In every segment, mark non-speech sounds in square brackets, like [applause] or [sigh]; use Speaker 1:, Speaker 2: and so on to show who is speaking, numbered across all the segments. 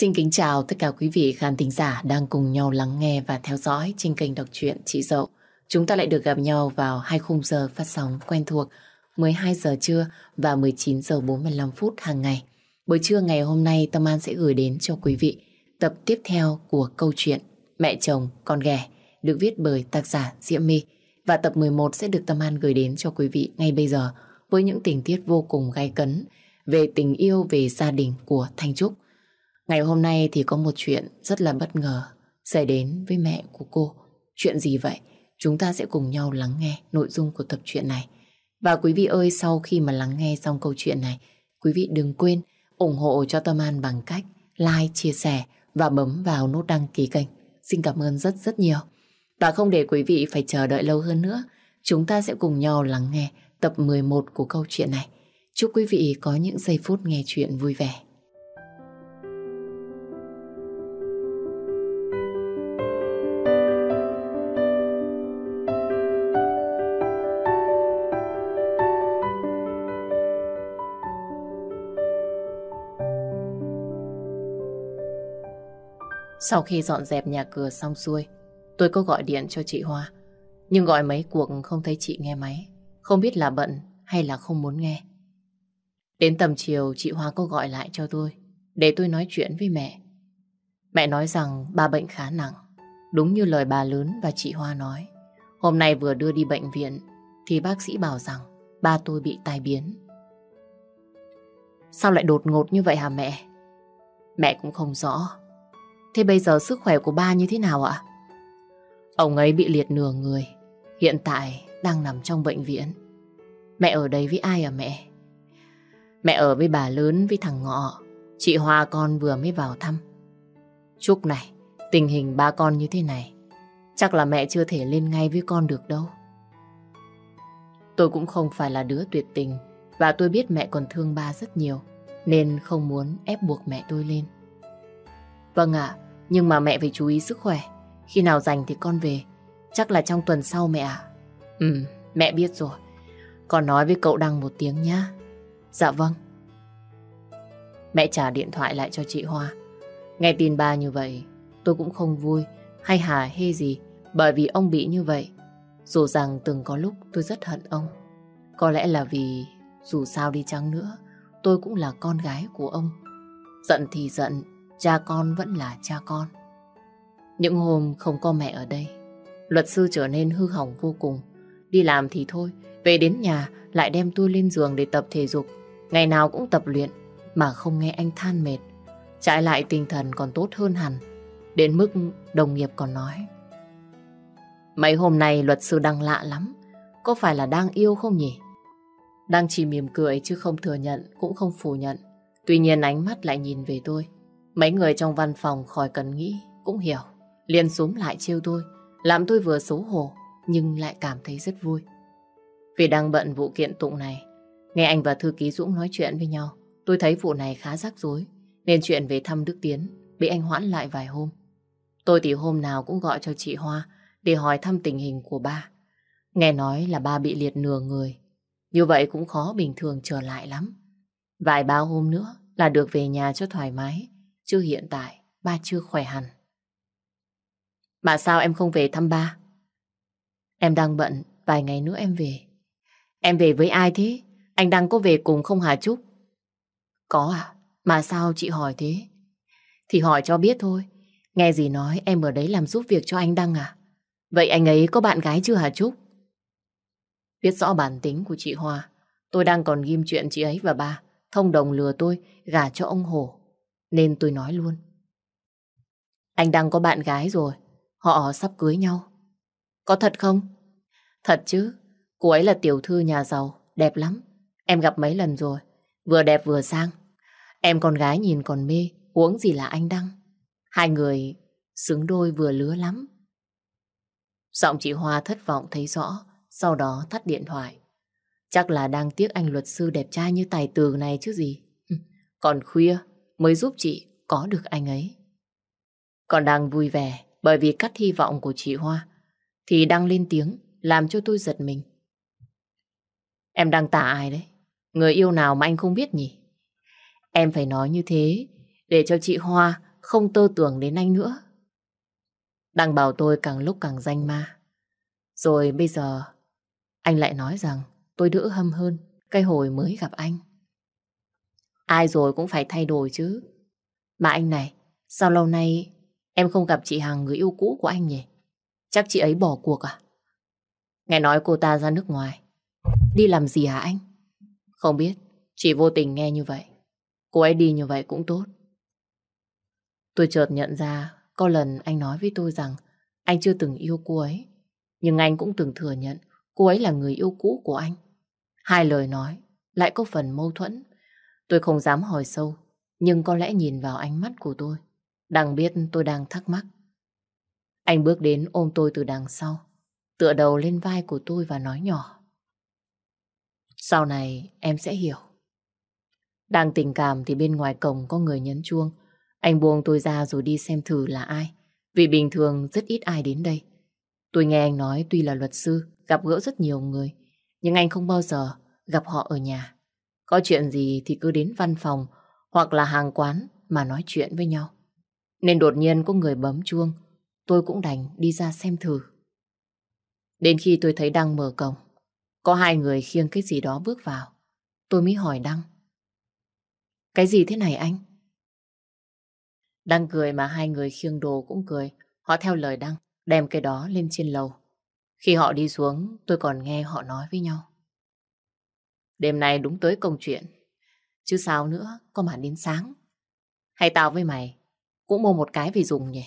Speaker 1: Xin kính chào tất cả quý vị khán thính giả đang cùng nhau lắng nghe và theo dõi trên kênh đọc truyện Chị Dậu. Chúng ta lại được gặp nhau vào hai khung giờ phát sóng quen thuộc 12 giờ trưa và 19 giờ 45 phút hàng ngày. Buổi trưa ngày hôm nay, Tâm An sẽ gửi đến cho quý vị tập tiếp theo của câu chuyện Mẹ chồng, con ghẻ, được viết bởi tác giả Diễm My và tập 11 sẽ được Tâm An gửi đến cho quý vị ngay bây giờ với những tình tiết vô cùng gay cấn về tình yêu, về gia đình của Thanh Trúc. Ngày hôm nay thì có một chuyện rất là bất ngờ xảy đến với mẹ của cô. Chuyện gì vậy? Chúng ta sẽ cùng nhau lắng nghe nội dung của tập truyện này. Và quý vị ơi, sau khi mà lắng nghe xong câu chuyện này, quý vị đừng quên ủng hộ cho Tâm An bằng cách like, chia sẻ và bấm vào nút đăng ký kênh. Xin cảm ơn rất rất nhiều. Và không để quý vị phải chờ đợi lâu hơn nữa, chúng ta sẽ cùng nhau lắng nghe tập 11 của câu chuyện này. Chúc quý vị có những giây phút nghe chuyện vui vẻ. Sau khi dọn dẹp nhà cửa xong xuôi, tôi có gọi điện cho chị Hoa. Nhưng gọi mấy cuộc không thấy chị nghe máy. Không biết là bận hay là không muốn nghe. Đến tầm chiều chị Hoa có gọi lại cho tôi để tôi nói chuyện với mẹ. Mẹ nói rằng ba bệnh khá nặng. Đúng như lời bà lớn và chị Hoa nói. Hôm nay vừa đưa đi bệnh viện thì bác sĩ bảo rằng ba tôi bị tai biến. Sao lại đột ngột như vậy hả mẹ? Mẹ cũng không rõ. Thế bây giờ sức khỏe của ba như thế nào ạ? Ông ấy bị liệt nửa người. Hiện tại đang nằm trong bệnh viện. Mẹ ở đây với ai à mẹ? Mẹ ở với bà lớn với thằng Ngọ. Chị Hoa con vừa mới vào thăm. Chúc này, tình hình ba con như thế này. Chắc là mẹ chưa thể lên ngay với con được đâu. Tôi cũng không phải là đứa tuyệt tình và tôi biết mẹ còn thương ba rất nhiều nên không muốn ép buộc mẹ tôi lên. Vâng ạ, nhưng mà mẹ phải chú ý sức khỏe. Khi nào rảnh thì con về. Chắc là trong tuần sau mẹ ạ. Ừ, mẹ biết rồi. Con nói với cậu Đăng một tiếng nhá. Dạ vâng. Mẹ trả điện thoại lại cho chị Hoa. Nghe tin ba như vậy, tôi cũng không vui hay hà hê gì bởi vì ông bị như vậy. Dù rằng từng có lúc tôi rất hận ông. Có lẽ là vì dù sao đi chăng nữa, tôi cũng là con gái của ông. Giận thì giận, cha con vẫn là cha con. Những hôm không có mẹ ở đây, luật sư trở nên hư hỏng vô cùng. Đi làm thì thôi, về đến nhà lại đem tôi lên giường để tập thể dục. Ngày nào cũng tập luyện, mà không nghe anh than mệt. Trái lại tinh thần còn tốt hơn hẳn, đến mức đồng nghiệp còn nói. Mấy hôm nay luật sư đang lạ lắm, có phải là đang yêu không nhỉ? Đang chỉ mỉm cười chứ không thừa nhận, cũng không phủ nhận. Tuy nhiên ánh mắt lại nhìn về tôi. Mấy người trong văn phòng khỏi cần nghĩ, cũng hiểu. liền xuống lại trêu tôi, làm tôi vừa xấu hổ, nhưng lại cảm thấy rất vui. Vì đang bận vụ kiện tụng này, nghe anh và thư ký Dũng nói chuyện với nhau, tôi thấy vụ này khá rắc rối, nên chuyện về thăm Đức Tiến bị anh hoãn lại vài hôm. Tôi thì hôm nào cũng gọi cho chị Hoa để hỏi thăm tình hình của ba. Nghe nói là ba bị liệt nửa người, như vậy cũng khó bình thường trở lại lắm. Vài ba hôm nữa là được về nhà cho thoải mái, chứ hiện tại ba chưa khỏe hẳn. Mà sao em không về thăm ba? Em đang bận, vài ngày nữa em về. Em về với ai thế? Anh đang có về cùng không Hà Trúc? Có à? Mà sao chị hỏi thế? Thì hỏi cho biết thôi. Nghe gì nói em ở đấy làm giúp việc cho anh Đăng à? Vậy anh ấy có bạn gái chưa Hà Trúc? Biết rõ bản tính của chị Hoa. Tôi đang còn ghim chuyện chị ấy và ba. Thông đồng lừa tôi gả cho ông Hổ. Nên tôi nói luôn. Anh đang có bạn gái rồi. Họ sắp cưới nhau. Có thật không? Thật chứ. Cô ấy là tiểu thư nhà giàu. Đẹp lắm. Em gặp mấy lần rồi. Vừa đẹp vừa sang. Em con gái nhìn còn mê. Uống gì là anh Đăng. Hai người xứng đôi vừa lứa lắm. Giọng chị Hoa thất vọng thấy rõ. Sau đó tắt điện thoại. Chắc là đang tiếc anh luật sư đẹp trai như tài tử này chứ gì. [laughs] Còn khuya, mới giúp chị có được anh ấy. Còn đang vui vẻ bởi vì cắt hy vọng của chị Hoa, thì đang lên tiếng làm cho tôi giật mình. Em đang tả ai đấy? Người yêu nào mà anh không biết nhỉ? Em phải nói như thế để cho chị Hoa không tơ tưởng đến anh nữa. Đang bảo tôi càng lúc càng danh ma. Rồi bây giờ anh lại nói rằng tôi đỡ hâm hơn, cái hồi mới gặp anh. Ai rồi cũng phải thay đổi chứ. Mà anh này, sao lâu nay em không gặp chị Hằng người yêu cũ của anh nhỉ? Chắc chị ấy bỏ cuộc à? Nghe nói cô ta ra nước ngoài. Đi làm gì hả anh? Không biết, chỉ vô tình nghe như vậy. Cô ấy đi như vậy cũng tốt. Tôi chợt nhận ra có lần anh nói với tôi rằng anh chưa từng yêu cô ấy. Nhưng anh cũng từng thừa nhận cô ấy là người yêu cũ của anh. Hai lời nói lại có phần mâu thuẫn. Tôi không dám hỏi sâu, nhưng có lẽ nhìn vào ánh mắt của tôi, đang biết tôi đang thắc mắc. Anh bước đến ôm tôi từ đằng sau, tựa đầu lên vai của tôi và nói nhỏ. Sau này em sẽ hiểu. Đang tình cảm thì bên ngoài cổng có người nhấn chuông. Anh buông tôi ra rồi đi xem thử là ai. Vì bình thường rất ít ai đến đây. Tôi nghe anh nói tuy là luật sư, gặp gỡ rất nhiều người, nhưng anh không bao giờ gặp họ ở nhà. Có chuyện gì thì cứ đến văn phòng hoặc là hàng quán mà nói chuyện với nhau. Nên đột nhiên có người bấm chuông, tôi cũng đành đi ra xem thử. Đến khi tôi thấy Đăng mở cổng, có hai người khiêng cái gì đó bước vào. Tôi mới hỏi Đăng. Cái gì thế này anh? Đăng cười mà hai người khiêng đồ cũng cười. Họ theo lời Đăng, đem cái đó lên trên lầu. Khi họ đi xuống, tôi còn nghe họ nói với nhau. Đêm nay đúng tới công chuyện. Chứ sao nữa, có mà đến sáng. Hay tao với mày, cũng mua một cái về dùng nhỉ?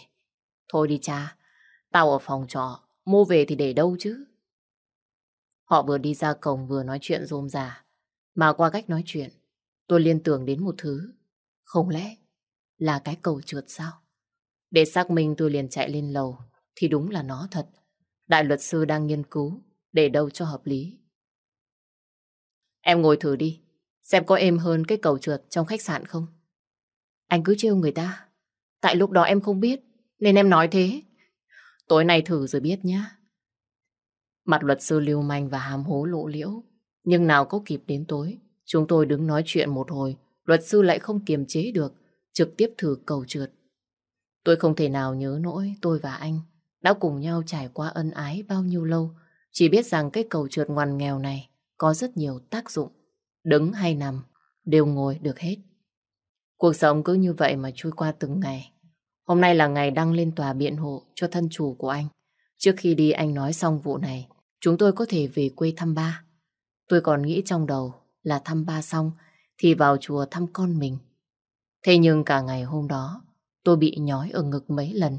Speaker 1: Thôi đi cha, tao ở phòng trọ, mua về thì để đâu chứ? Họ vừa đi ra cổng vừa nói chuyện rôm rà. Mà qua cách nói chuyện, tôi liên tưởng đến một thứ. Không lẽ là cái cầu trượt sao? Để xác minh tôi liền chạy lên lầu, thì đúng là nó thật. Đại luật sư đang nghiên cứu, để đâu cho hợp lý. Em ngồi thử đi, xem có êm hơn cái cầu trượt trong khách sạn không. Anh cứ trêu người ta. Tại lúc đó em không biết, nên em nói thế. Tối nay thử rồi biết nhá. Mặt luật sư lưu manh và hàm hố lộ liễu. Nhưng nào có kịp đến tối, chúng tôi đứng nói chuyện một hồi, luật sư lại không kiềm chế được, trực tiếp thử cầu trượt. Tôi không thể nào nhớ nỗi tôi và anh đã cùng nhau trải qua ân ái bao nhiêu lâu, chỉ biết rằng cái cầu trượt ngoằn nghèo này có rất nhiều tác dụng. Đứng hay nằm, đều ngồi được hết. Cuộc sống cứ như vậy mà trôi qua từng ngày. Hôm nay là ngày đăng lên tòa biện hộ cho thân chủ của anh. Trước khi đi anh nói xong vụ này, chúng tôi có thể về quê thăm ba. Tôi còn nghĩ trong đầu là thăm ba xong thì vào chùa thăm con mình. Thế nhưng cả ngày hôm đó, tôi bị nhói ở ngực mấy lần.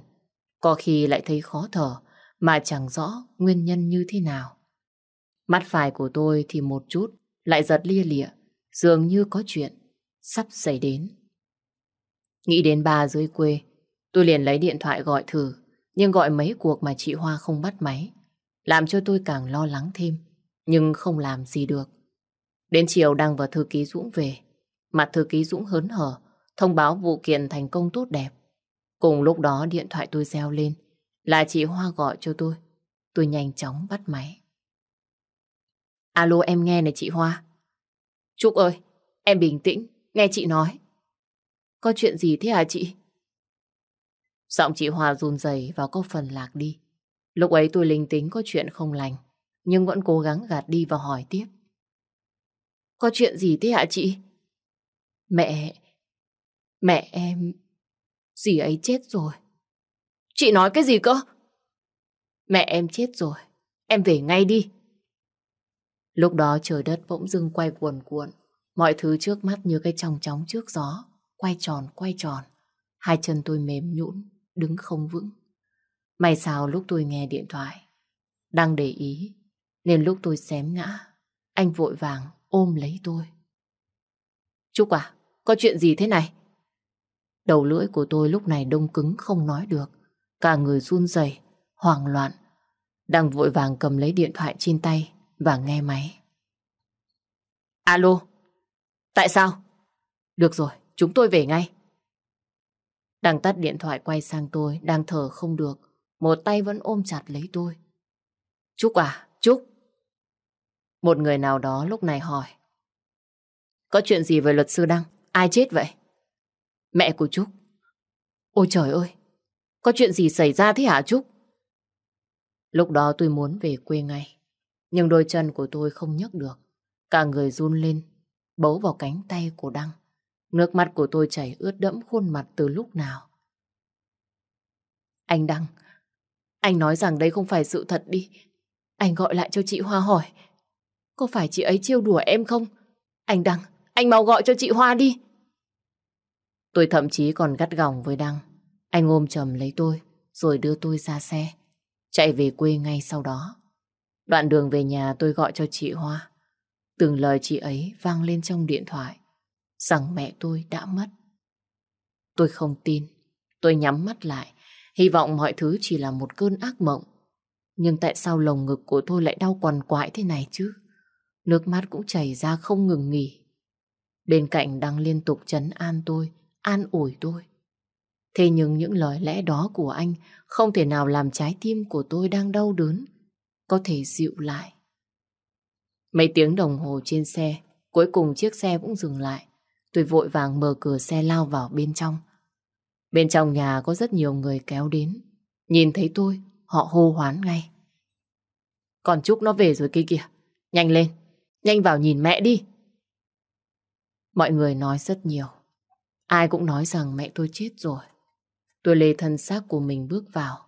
Speaker 1: Có khi lại thấy khó thở mà chẳng rõ nguyên nhân như thế nào. Mắt phải của tôi thì một chút lại giật lia lịa, dường như có chuyện sắp xảy đến. Nghĩ đến bà dưới quê, tôi liền lấy điện thoại gọi thử, nhưng gọi mấy cuộc mà chị Hoa không bắt máy, làm cho tôi càng lo lắng thêm, nhưng không làm gì được. Đến chiều đăng vào thư ký Dũng về, mặt thư ký Dũng hớn hở, thông báo vụ kiện thành công tốt đẹp. Cùng lúc đó điện thoại tôi reo lên, là chị Hoa gọi cho tôi. Tôi nhanh chóng bắt máy. Alo em nghe này chị Hoa. Trúc ơi, em bình tĩnh, nghe chị nói. Có chuyện gì thế hả chị? Giọng chị Hoa run rẩy và có phần lạc đi. Lúc ấy tôi linh tính có chuyện không lành, nhưng vẫn cố gắng gạt đi và hỏi tiếp. Có chuyện gì thế hả chị? Mẹ... Mẹ em... Dì ấy chết rồi. Chị nói cái gì cơ? Mẹ em chết rồi. Em về ngay đi. Lúc đó trời đất bỗng dưng quay cuồn cuộn. Mọi thứ trước mắt như cái trong chóng trước gió. Quay tròn, quay tròn. Hai chân tôi mềm nhũn, đứng không vững. May sao lúc tôi nghe điện thoại. Đang để ý, nên lúc tôi xém ngã, anh vội vàng ôm lấy tôi. Trúc à, có chuyện gì thế này? Đầu lưỡi của tôi lúc này đông cứng không nói được. Cả người run rẩy, hoảng loạn. Đang vội vàng cầm lấy điện thoại trên tay và nghe máy. Alo, tại sao? Được rồi, chúng tôi về ngay. Đang tắt điện thoại quay sang tôi, đang thở không được. Một tay vẫn ôm chặt lấy tôi. Trúc à, Trúc. Một người nào đó lúc này hỏi. Có chuyện gì về luật sư Đăng? Ai chết vậy? Mẹ của Trúc. Ôi trời ơi, có chuyện gì xảy ra thế hả Trúc? Lúc đó tôi muốn về quê ngay, nhưng đôi chân của tôi không nhấc được. Cả người run lên, bấu vào cánh tay của Đăng. Nước mắt của tôi chảy ướt đẫm khuôn mặt từ lúc nào. Anh Đăng, anh nói rằng đây không phải sự thật đi. Anh gọi lại cho chị Hoa hỏi, có phải chị ấy trêu đùa em không? Anh Đăng, anh mau gọi cho chị Hoa đi. Tôi thậm chí còn gắt gỏng với Đăng. Anh ôm chầm lấy tôi, rồi đưa tôi ra xe. Chạy về quê ngay sau đó. Đoạn đường về nhà tôi gọi cho chị Hoa. Từng lời chị ấy vang lên trong điện thoại. Rằng mẹ tôi đã mất. Tôi không tin. Tôi nhắm mắt lại. Hy vọng mọi thứ chỉ là một cơn ác mộng. Nhưng tại sao lồng ngực của tôi lại đau quằn quại thế này chứ? Nước mắt cũng chảy ra không ngừng nghỉ. Bên cạnh đang liên tục chấn an tôi, an ủi tôi. Thế nhưng những lời lẽ đó của anh không thể nào làm trái tim của tôi đang đau đớn, có thể dịu lại. Mấy tiếng đồng hồ trên xe, cuối cùng chiếc xe cũng dừng lại. Tôi vội vàng mở cửa xe lao vào bên trong. Bên trong nhà có rất nhiều người kéo đến. Nhìn thấy tôi, họ hô hoán ngay. Còn Trúc nó về rồi kia kìa. Nhanh lên, nhanh vào nhìn mẹ đi. Mọi người nói rất nhiều. Ai cũng nói rằng mẹ tôi chết rồi. Tôi lê thân xác của mình bước vào.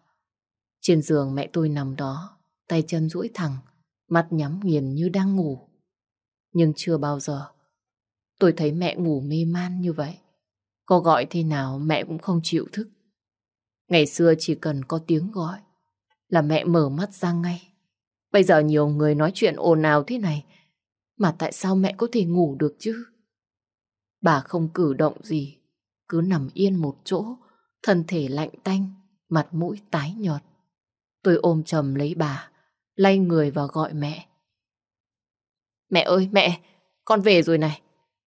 Speaker 1: Trên giường mẹ tôi nằm đó, tay chân duỗi thẳng, mắt nhắm nghiền như đang ngủ. Nhưng chưa bao giờ tôi thấy mẹ ngủ mê man như vậy. Có gọi thế nào mẹ cũng không chịu thức. Ngày xưa chỉ cần có tiếng gọi là mẹ mở mắt ra ngay. Bây giờ nhiều người nói chuyện ồn ào thế này mà tại sao mẹ có thể ngủ được chứ? Bà không cử động gì, cứ nằm yên một chỗ, thân thể lạnh tanh, mặt mũi tái nhợt. Tôi ôm chầm lấy bà, lay người và gọi mẹ. Mẹ ơi, mẹ, con về rồi này.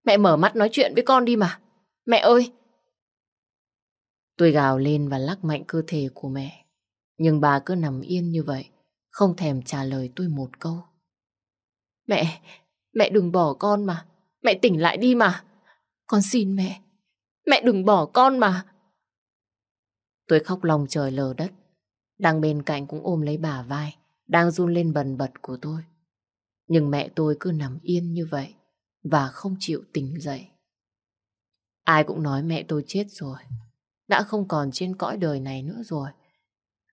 Speaker 1: Mẹ mở mắt nói chuyện với con đi mà. Mẹ ơi! Tôi gào lên và lắc mạnh cơ thể của mẹ. Nhưng bà cứ nằm yên như vậy, không thèm trả lời tôi một câu. Mẹ, mẹ đừng bỏ con mà. Mẹ tỉnh lại đi mà. Con xin mẹ. Mẹ đừng bỏ con mà. Tôi khóc lòng trời lờ đất. Đang bên cạnh cũng ôm lấy bà vai, đang run lên bần bật của tôi. Nhưng mẹ tôi cứ nằm yên như vậy và không chịu tỉnh dậy. Ai cũng nói mẹ tôi chết rồi, đã không còn trên cõi đời này nữa rồi.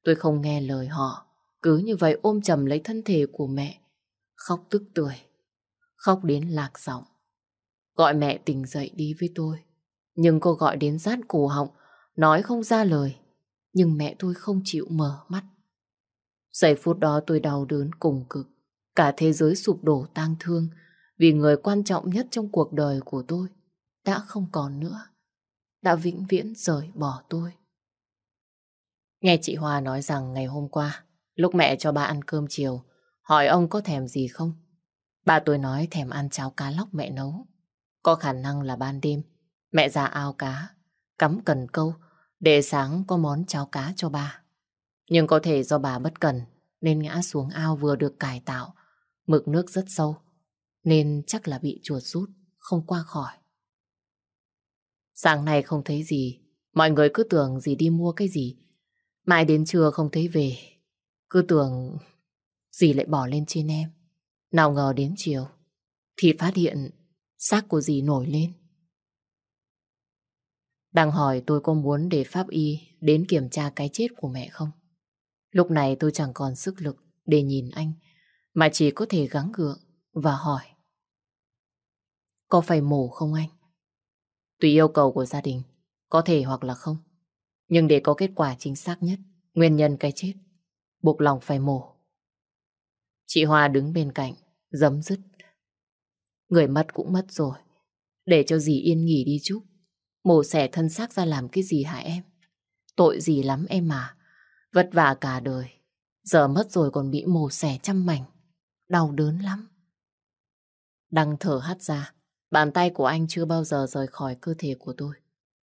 Speaker 1: Tôi không nghe lời họ, cứ như vậy ôm chầm lấy thân thể của mẹ, khóc tức tưởi, khóc đến lạc giọng. Gọi mẹ tỉnh dậy đi với tôi. Nhưng cô gọi đến rát cổ họng, nói không ra lời. Nhưng mẹ tôi không chịu mở mắt. Giây phút đó tôi đau đớn cùng cực. Cả thế giới sụp đổ tang thương vì người quan trọng nhất trong cuộc đời của tôi đã không còn nữa. Đã vĩnh viễn rời bỏ tôi. Nghe chị Hoa nói rằng ngày hôm qua, lúc mẹ cho ba ăn cơm chiều, hỏi ông có thèm gì không? Bà tôi nói thèm ăn cháo cá lóc mẹ nấu. Có khả năng là ban đêm, mẹ ra ao cá, cắm cần câu, để sáng có món cháo cá cho ba. Nhưng có thể do bà bất cần, nên ngã xuống ao vừa được cải tạo, mực nước rất sâu, nên chắc là bị chuột rút, không qua khỏi. Sáng nay không thấy gì, mọi người cứ tưởng gì đi mua cái gì. Mãi đến trưa không thấy về, cứ tưởng gì lại bỏ lên trên em. Nào ngờ đến chiều, thì phát hiện xác của dì nổi lên. Đang hỏi tôi có muốn để pháp y đến kiểm tra cái chết của mẹ không? Lúc này tôi chẳng còn sức lực để nhìn anh, mà chỉ có thể gắng gượng và hỏi. Có phải mổ không anh? Tùy yêu cầu của gia đình, có thể hoặc là không. Nhưng để có kết quả chính xác nhất, nguyên nhân cái chết, buộc lòng phải mổ. Chị Hoa đứng bên cạnh, dấm dứt Người mất cũng mất rồi. Để cho dì yên nghỉ đi chút. Mổ xẻ thân xác ra làm cái gì hả em? Tội gì lắm em mà. Vất vả cả đời. Giờ mất rồi còn bị mổ xẻ trăm mảnh. Đau đớn lắm. Đăng thở hắt ra. Bàn tay của anh chưa bao giờ rời khỏi cơ thể của tôi.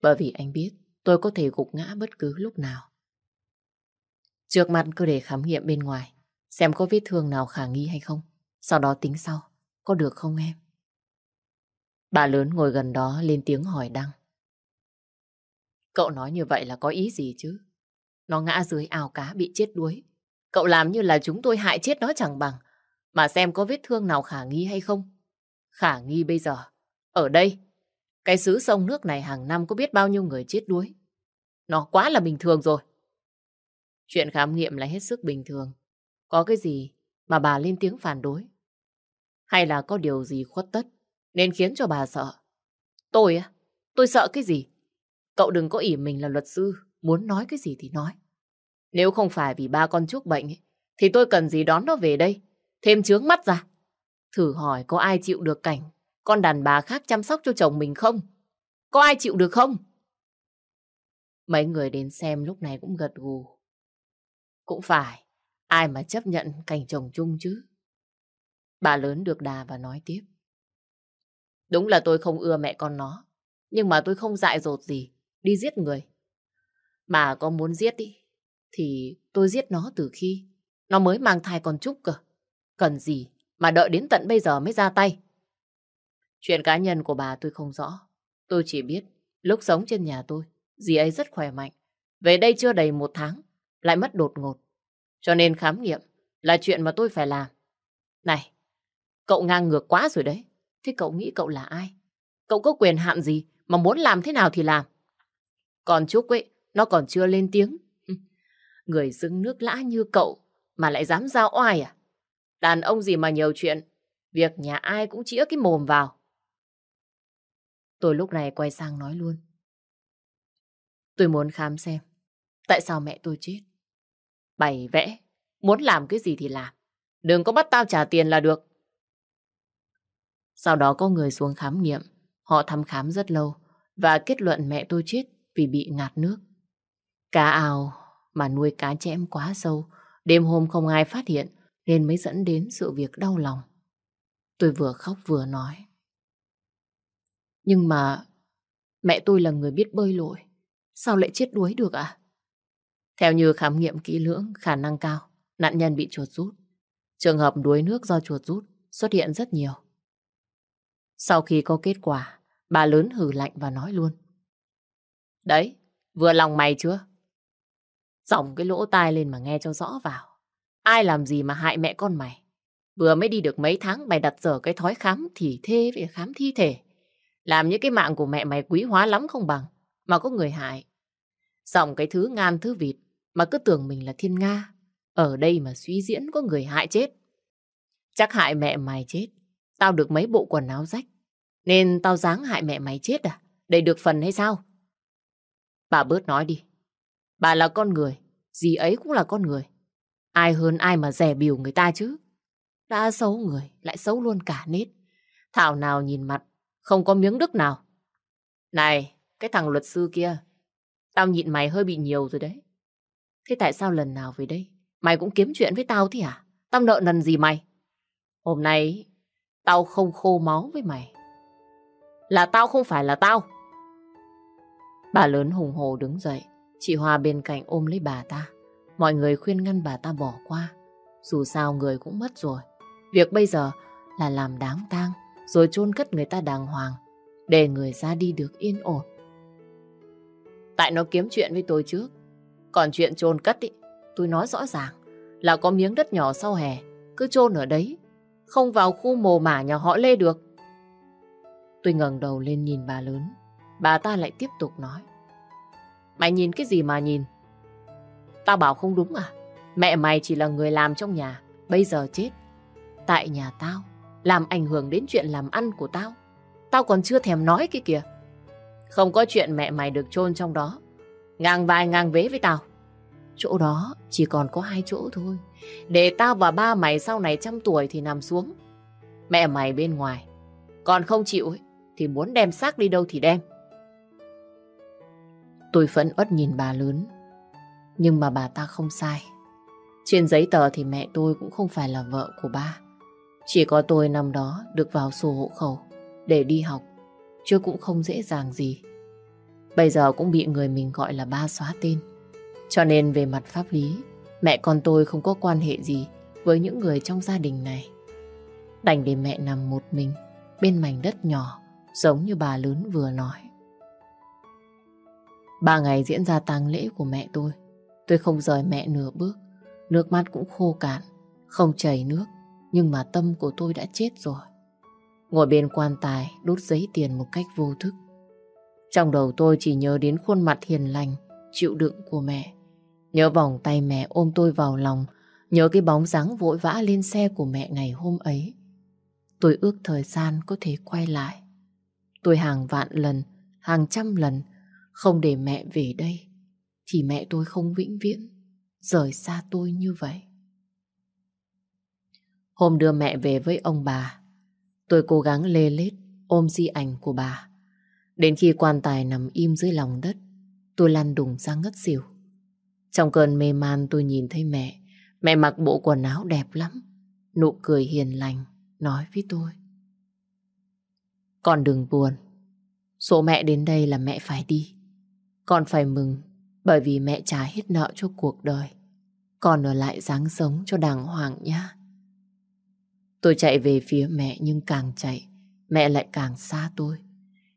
Speaker 1: Bởi vì anh biết tôi có thể gục ngã bất cứ lúc nào. Trước mặt cứ để khám nghiệm bên ngoài. Xem có vết thương nào khả nghi hay không. Sau đó tính sau. Có được không em? Bà lớn ngồi gần đó lên tiếng hỏi Đăng. Cậu nói như vậy là có ý gì chứ? Nó ngã dưới ao cá bị chết đuối. Cậu làm như là chúng tôi hại chết nó chẳng bằng. Mà xem có vết thương nào khả nghi hay không. Khả nghi bây giờ. Ở đây. Cái xứ sông nước này hàng năm có biết bao nhiêu người chết đuối. Nó quá là bình thường rồi. Chuyện khám nghiệm là hết sức bình thường. Có cái gì mà bà lên tiếng phản đối? Hay là có điều gì khuất tất nên khiến cho bà sợ? Tôi á? Tôi sợ cái gì? Cậu đừng có ỉ mình là luật sư, muốn nói cái gì thì nói. Nếu không phải vì ba con Trúc bệnh, thì tôi cần gì đón nó về đây, thêm chướng mắt ra. Thử hỏi có ai chịu được cảnh con đàn bà khác chăm sóc cho chồng mình không? Có ai chịu được không? Mấy người đến xem lúc này cũng gật gù. Cũng phải, ai mà chấp nhận cảnh chồng chung chứ? Bà lớn được đà và nói tiếp. Đúng là tôi không ưa mẹ con nó, nhưng mà tôi không dại dột gì, đi giết người bà có muốn giết đi, thì tôi giết nó từ khi nó mới mang thai con Trúc cơ. Cần gì mà đợi đến tận bây giờ mới ra tay. Chuyện cá nhân của bà tôi không rõ. Tôi chỉ biết lúc sống trên nhà tôi, dì ấy rất khỏe mạnh. Về đây chưa đầy một tháng, lại mất đột ngột. Cho nên khám nghiệm là chuyện mà tôi phải làm. Này, cậu ngang ngược quá rồi đấy. Thế cậu nghĩ cậu là ai? Cậu có quyền hạn gì mà muốn làm thế nào thì làm? Còn Trúc ấy, nó còn chưa lên tiếng. Người dưng nước lã như cậu mà lại dám giao oai à? Đàn ông gì mà nhiều chuyện, việc nhà ai cũng chĩa cái mồm vào. Tôi lúc này quay sang nói luôn. Tôi muốn khám xem, tại sao mẹ tôi chết. Bày vẽ, muốn làm cái gì thì làm. Đừng có bắt tao trả tiền là được. Sau đó có người xuống khám nghiệm. Họ thăm khám rất lâu và kết luận mẹ tôi chết vì bị ngạt nước. Cá ao mà nuôi cá chẽm quá sâu, đêm hôm không ai phát hiện nên mới dẫn đến sự việc đau lòng. Tôi vừa khóc vừa nói. Nhưng mà mẹ tôi là người biết bơi lội, sao lại chết đuối được ạ? À? Theo như khám nghiệm kỹ lưỡng, khả năng cao, nạn nhân bị chuột rút. Trường hợp đuối nước do chuột rút xuất hiện rất nhiều. Sau khi có kết quả, bà lớn hử lạnh và nói luôn. Đấy, vừa lòng mày chưa? Dòng cái lỗ tai lên mà nghe cho rõ vào. Ai làm gì mà hại mẹ con mày? Vừa mới đi được mấy tháng, mày đặt dở cái thói khám thì thê về khám thi thể. Làm những cái mạng của mẹ mày quý hóa lắm không bằng. Mà có người hại. Dòng cái thứ ngan thứ vịt, mà cứ tưởng mình là thiên Nga. Ở đây mà suy diễn có người hại chết. Chắc hại mẹ mày chết. Tao được mấy bộ quần áo rách. Nên tao dáng hại mẹ mày chết à? Để được phần hay sao? Bà bớt nói đi. Bà là con người. Gì ấy cũng là con người. Ai hơn ai mà rẻ biểu người ta chứ. Đã xấu người, lại xấu luôn cả nết. Thảo nào nhìn mặt, không có miếng đức nào. Này, cái thằng luật sư kia, tao nhịn mày hơi bị nhiều rồi đấy. Thế tại sao lần nào về đây, mày cũng kiếm chuyện với tao thế à? Tao nợ nần gì mày? Hôm nay, tao không khô máu với mày. Là tao không phải là tao. Bà lớn hùng hồ đứng dậy, chị Hoa bên cạnh ôm lấy bà ta. Mọi người khuyên ngăn bà ta bỏ qua. Dù sao người cũng mất rồi. Việc bây giờ là làm đáng tang rồi chôn cất người ta đàng hoàng để người ra đi được yên ổn. Tại nó kiếm chuyện với tôi trước. Còn chuyện chôn cất ý, tôi nói rõ ràng là có miếng đất nhỏ sau hè cứ chôn ở đấy không vào khu mồ mả nhà họ Lê được. Tôi ngẩng đầu lên nhìn bà lớn. Bà ta lại tiếp tục nói. Mày nhìn cái gì mà nhìn? Tao bảo không đúng à? Mẹ mày chỉ là người làm trong nhà, bây giờ chết. Tại nhà tao, làm ảnh hưởng đến chuyện làm ăn của tao. Tao còn chưa thèm nói cái kìa. Không có chuyện mẹ mày được chôn trong đó. Ngang vai ngang vế với tao. Chỗ đó chỉ còn có hai chỗ thôi. Để tao và ba mày sau này trăm tuổi thì nằm xuống. Mẹ mày bên ngoài. Còn không chịu ấy, thì muốn đem xác đi đâu thì đem. Tôi phẫn uất nhìn bà lớn nhưng mà bà ta không sai. Trên giấy tờ thì mẹ tôi cũng không phải là vợ của ba. Chỉ có tôi năm đó được vào sổ hộ khẩu để đi học, chứ cũng không dễ dàng gì. Bây giờ cũng bị người mình gọi là ba xóa tên. Cho nên về mặt pháp lý, mẹ con tôi không có quan hệ gì với những người trong gia đình này. Đành để mẹ nằm một mình bên mảnh đất nhỏ, giống như bà lớn vừa nói. Ba ngày diễn ra tang lễ của mẹ tôi. Tôi không rời mẹ nửa bước. Nước mắt cũng khô cạn, không chảy nước. Nhưng mà tâm của tôi đã chết rồi. Ngồi bên quan tài đút giấy tiền một cách vô thức. Trong đầu tôi chỉ nhớ đến khuôn mặt hiền lành, chịu đựng của mẹ. Nhớ vòng tay mẹ ôm tôi vào lòng, nhớ cái bóng dáng vội vã lên xe của mẹ ngày hôm ấy. Tôi ước thời gian có thể quay lại. Tôi hàng vạn lần, hàng trăm lần không để mẹ về đây, thì mẹ tôi không vĩnh viễn rời xa tôi như vậy. Hôm đưa mẹ về với ông bà, tôi cố gắng lê lết ôm di ảnh của bà. Đến khi quan tài nằm im dưới lòng đất, tôi lăn đùng ra ngất xỉu. Trong cơn mê man tôi nhìn thấy mẹ, mẹ mặc bộ quần áo đẹp lắm, nụ cười hiền lành, nói với tôi. Con đừng buồn, số mẹ đến đây là mẹ phải đi. Con phải mừng bởi vì mẹ trả hết nợ cho cuộc đời. Con ở lại dáng sống cho đàng hoàng nhá. Tôi chạy về phía mẹ nhưng càng chạy, mẹ lại càng xa tôi.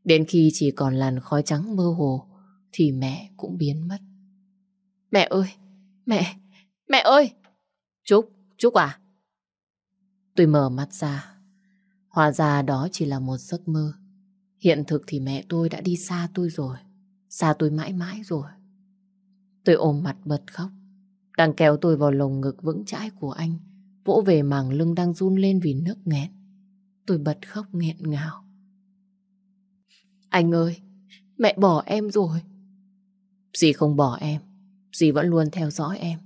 Speaker 1: Đến khi chỉ còn làn khói trắng mơ hồ thì mẹ cũng biến mất. Mẹ ơi! Mẹ! Mẹ ơi! Trúc! Trúc à? Tôi mở mắt ra. Hóa ra đó chỉ là một giấc mơ. Hiện thực thì mẹ tôi đã đi xa tôi rồi. Xa tôi mãi mãi rồi. Tôi ôm mặt bật khóc. Đang kéo tôi vào lồng ngực vững chãi của anh. Vỗ về màng lưng đang run lên vì nước nghẹn. Tôi bật khóc nghẹn ngào. Anh ơi, mẹ bỏ em rồi. Dì không bỏ em. Dì vẫn luôn theo dõi em.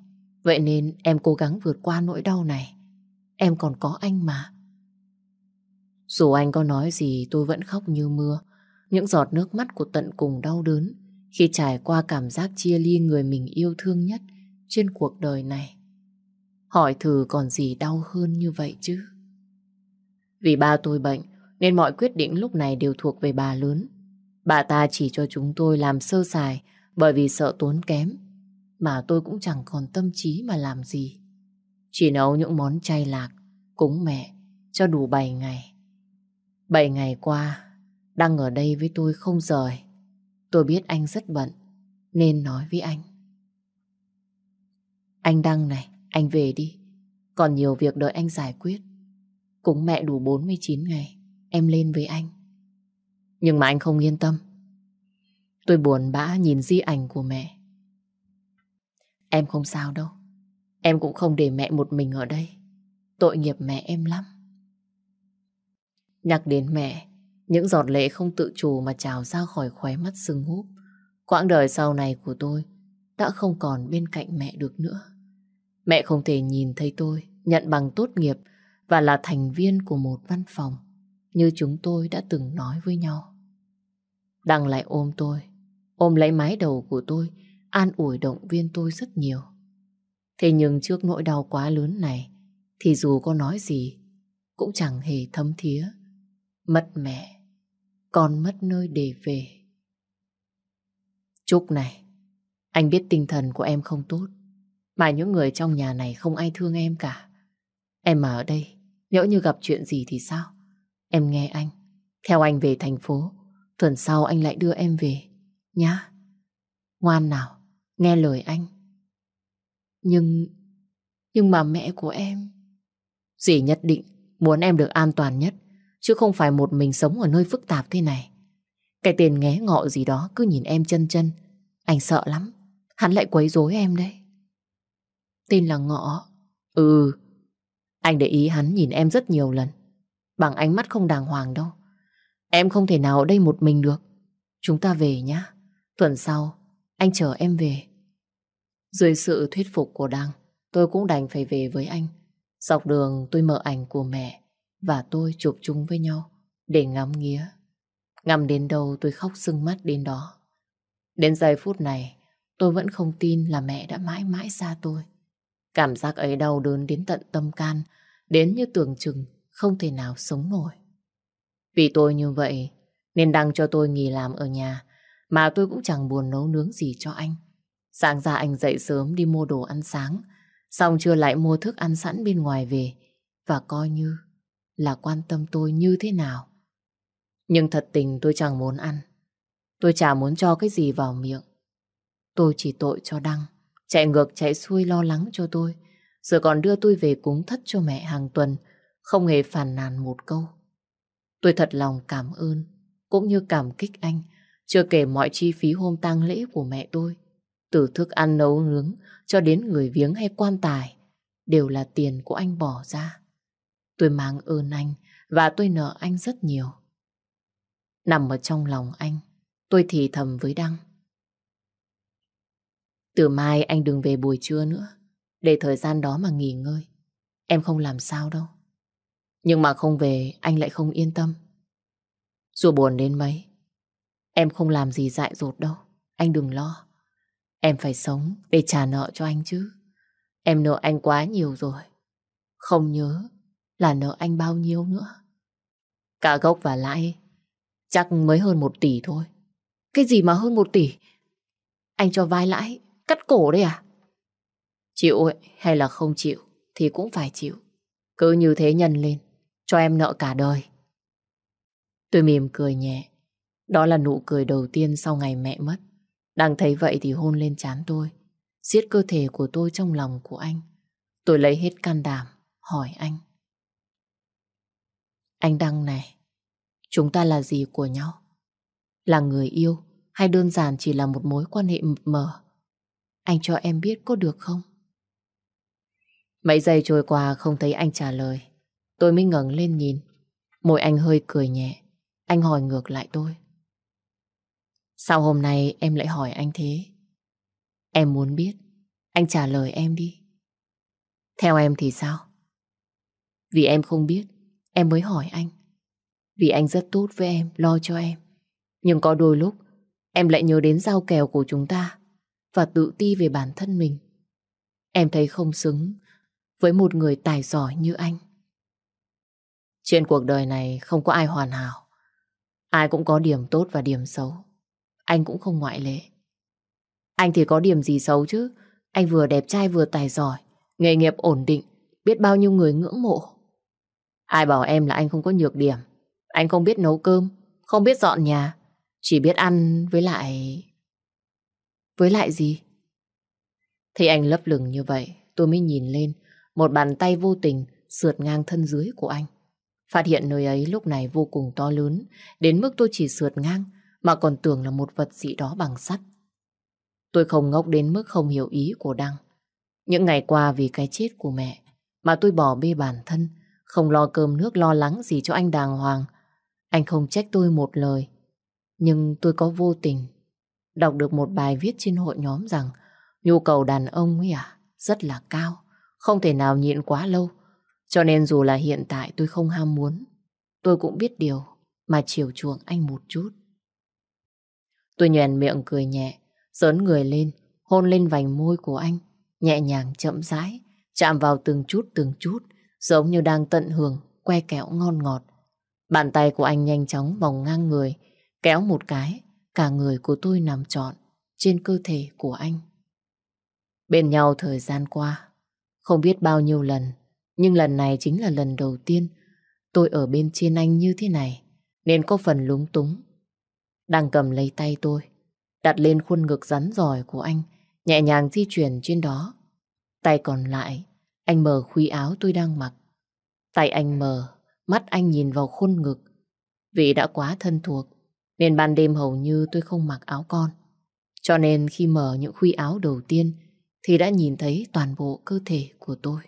Speaker 1: Vậy nên em cố gắng vượt qua nỗi đau này. Em còn có anh mà. Dù anh có nói gì tôi vẫn khóc như mưa. Những giọt nước mắt của tận cùng đau đớn khi trải qua cảm giác chia ly người mình yêu thương nhất trên cuộc đời này. Hỏi thử còn gì đau hơn như vậy chứ? Vì ba tôi bệnh nên mọi quyết định lúc này đều thuộc về bà lớn. Bà ta chỉ cho chúng tôi làm sơ sài bởi vì sợ tốn kém. Mà tôi cũng chẳng còn tâm trí mà làm gì. Chỉ nấu những món chay lạc, cúng mẹ cho đủ 7 ngày. 7 ngày qua, đang ở đây với tôi không rời. Tôi biết anh rất bận, nên nói với anh. Anh Đăng này, anh về đi. Còn nhiều việc đợi anh giải quyết. Cúng mẹ đủ 49 ngày, em lên với anh. Nhưng mà anh không yên tâm. Tôi buồn bã nhìn di ảnh của mẹ. Em không sao đâu. Em cũng không để mẹ một mình ở đây. Tội nghiệp mẹ em lắm. Nhắc đến mẹ, những giọt lệ không tự chủ mà trào ra khỏi khóe mắt sưng húp. Quãng đời sau này của tôi đã không còn bên cạnh mẹ được nữa. Mẹ không thể nhìn thấy tôi nhận bằng tốt nghiệp và là thành viên của một văn phòng như chúng tôi đã từng nói với nhau. Đăng lại ôm tôi, ôm lấy mái đầu của tôi, an ủi động viên tôi rất nhiều. Thế nhưng trước nỗi đau quá lớn này, thì dù có nói gì, cũng chẳng hề thấm thía. Mất mẹ, con mất nơi để về. Trúc này, anh biết tinh thần của em không tốt, mà những người trong nhà này không ai thương em cả. Em mà ở đây, nhỡ như gặp chuyện gì thì sao? Em nghe anh, theo anh về thành phố, tuần sau anh lại đưa em về, nhá. Ngoan nào, nghe lời anh. Nhưng, nhưng mà mẹ của em... Dì nhất định muốn em được an toàn nhất, chứ không phải một mình sống ở nơi phức tạp thế này. Cái tên nghé ngọ gì đó cứ nhìn em chân chân. Anh sợ lắm, hắn lại quấy rối em đấy. Tên là Ngọ. Ừ, anh để ý hắn nhìn em rất nhiều lần. Bằng ánh mắt không đàng hoàng đâu. Em không thể nào ở đây một mình được. Chúng ta về nhá. Tuần sau, anh chờ em về. Dưới sự thuyết phục của Đăng, tôi cũng đành phải về với anh. Dọc đường tôi mở ảnh của mẹ và tôi chụp chung với nhau để ngắm nghía. Ngắm đến đâu tôi khóc sưng mắt đến đó. Đến giây phút này, tôi vẫn không tin là mẹ đã mãi mãi xa tôi. Cảm giác ấy đau đớn đến tận tâm can, đến như tưởng chừng không thể nào sống nổi. Vì tôi như vậy, nên đăng cho tôi nghỉ làm ở nhà, mà tôi cũng chẳng buồn nấu nướng gì cho anh. Sáng ra anh dậy sớm đi mua đồ ăn sáng, xong chưa lại mua thức ăn sẵn bên ngoài về, và coi như là quan tâm tôi như thế nào. Nhưng thật tình tôi chẳng muốn ăn. Tôi chả muốn cho cái gì vào miệng. Tôi chỉ tội cho Đăng, chạy ngược chạy xuôi lo lắng cho tôi, rồi còn đưa tôi về cúng thất cho mẹ hàng tuần, không hề phàn nàn một câu. Tôi thật lòng cảm ơn, cũng như cảm kích anh, chưa kể mọi chi phí hôm tang lễ của mẹ tôi. Từ thức ăn nấu nướng cho đến người viếng hay quan tài, đều là tiền của anh bỏ ra. Tôi mang ơn anh và tôi nợ anh rất nhiều. Nằm ở trong lòng anh, tôi thì thầm với Đăng. Từ mai anh đừng về buổi trưa nữa, để thời gian đó mà nghỉ ngơi. Em không làm sao đâu. Nhưng mà không về anh lại không yên tâm. Dù buồn đến mấy, em không làm gì dại dột đâu. Anh đừng lo. Em phải sống để trả nợ cho anh chứ. Em nợ anh quá nhiều rồi. Không nhớ là nợ anh bao nhiêu nữa. Cả gốc và lãi chắc mới hơn một tỷ thôi. Cái gì mà hơn một tỷ? Anh cho vai lãi, cắt cổ đấy à? Chịu ấy, hay là không chịu thì cũng phải chịu. Cứ như thế nhân lên, cho em nợ cả đời. Tôi mỉm cười nhẹ. Đó là nụ cười đầu tiên sau ngày mẹ mất. Đang thấy vậy thì hôn lên chán tôi. xiết cơ thể của tôi trong lòng của anh. Tôi lấy hết can đảm, hỏi anh. Anh Đăng này, chúng ta là gì của nhau? Là người yêu hay đơn giản chỉ là một mối quan hệ mập mờ? Anh cho em biết có được không? Mấy giây trôi qua không thấy anh trả lời. Tôi mới ngẩng lên nhìn. Môi anh hơi cười nhẹ. Anh hỏi ngược lại tôi. Sao hôm nay em lại hỏi anh thế? Em muốn biết. Anh trả lời em đi. Theo em thì sao? Vì em không biết, em mới hỏi anh. Vì anh rất tốt với em, lo cho em. Nhưng có đôi lúc, em lại nhớ đến giao kèo của chúng ta và tự ti về bản thân mình. Em thấy không xứng với một người tài giỏi như anh. Trên cuộc đời này không có ai hoàn hảo. Ai cũng có điểm tốt và điểm xấu. Anh cũng không ngoại lệ. Anh thì có điểm gì xấu chứ? Anh vừa đẹp trai vừa tài giỏi, nghề nghiệp ổn định, biết bao nhiêu người ngưỡng mộ. Ai bảo em là anh không có nhược điểm. Anh không biết nấu cơm, không biết dọn nhà, chỉ biết ăn với lại... Với lại gì? Thì anh lấp lửng như vậy, tôi mới nhìn lên, một bàn tay vô tình sượt ngang thân dưới của anh. Phát hiện nơi ấy lúc này vô cùng to lớn, đến mức tôi chỉ sượt ngang, mà còn tưởng là một vật gì đó bằng sắt. Tôi không ngốc đến mức không hiểu ý của Đăng. Những ngày qua vì cái chết của mẹ mà tôi bỏ bê bản thân, không lo cơm nước lo lắng gì cho anh đàng hoàng. Anh không trách tôi một lời. Nhưng tôi có vô tình đọc được một bài viết trên hội nhóm rằng nhu cầu đàn ông ấy à, rất là cao, không thể nào nhịn quá lâu. Cho nên dù là hiện tại tôi không ham muốn, tôi cũng biết điều mà chiều chuộng anh một chút. Tôi nhoèn miệng cười nhẹ, dớn người lên, hôn lên vành môi của anh, nhẹ nhàng chậm rãi, chạm vào từng chút từng chút, giống như đang tận hưởng que kẹo ngon ngọt. Bàn tay của anh nhanh chóng vòng ngang người, kéo một cái, cả người của tôi nằm trọn trên cơ thể của anh. Bên nhau thời gian qua, không biết bao nhiêu lần, nhưng lần này chính là lần đầu tiên tôi ở bên trên anh như thế này, nên có phần lúng túng. Đang cầm lấy tay tôi, đặt lên khuôn ngực rắn giỏi của anh, nhẹ nhàng di chuyển trên đó. Tay còn lại, anh mở khuy áo tôi đang mặc. Tay anh mở, mắt anh nhìn vào khuôn ngực. Vì đã quá thân thuộc, nên ban đêm hầu như tôi không mặc áo con. Cho nên khi mở những khuy áo đầu tiên, thì đã nhìn thấy toàn bộ cơ thể của tôi.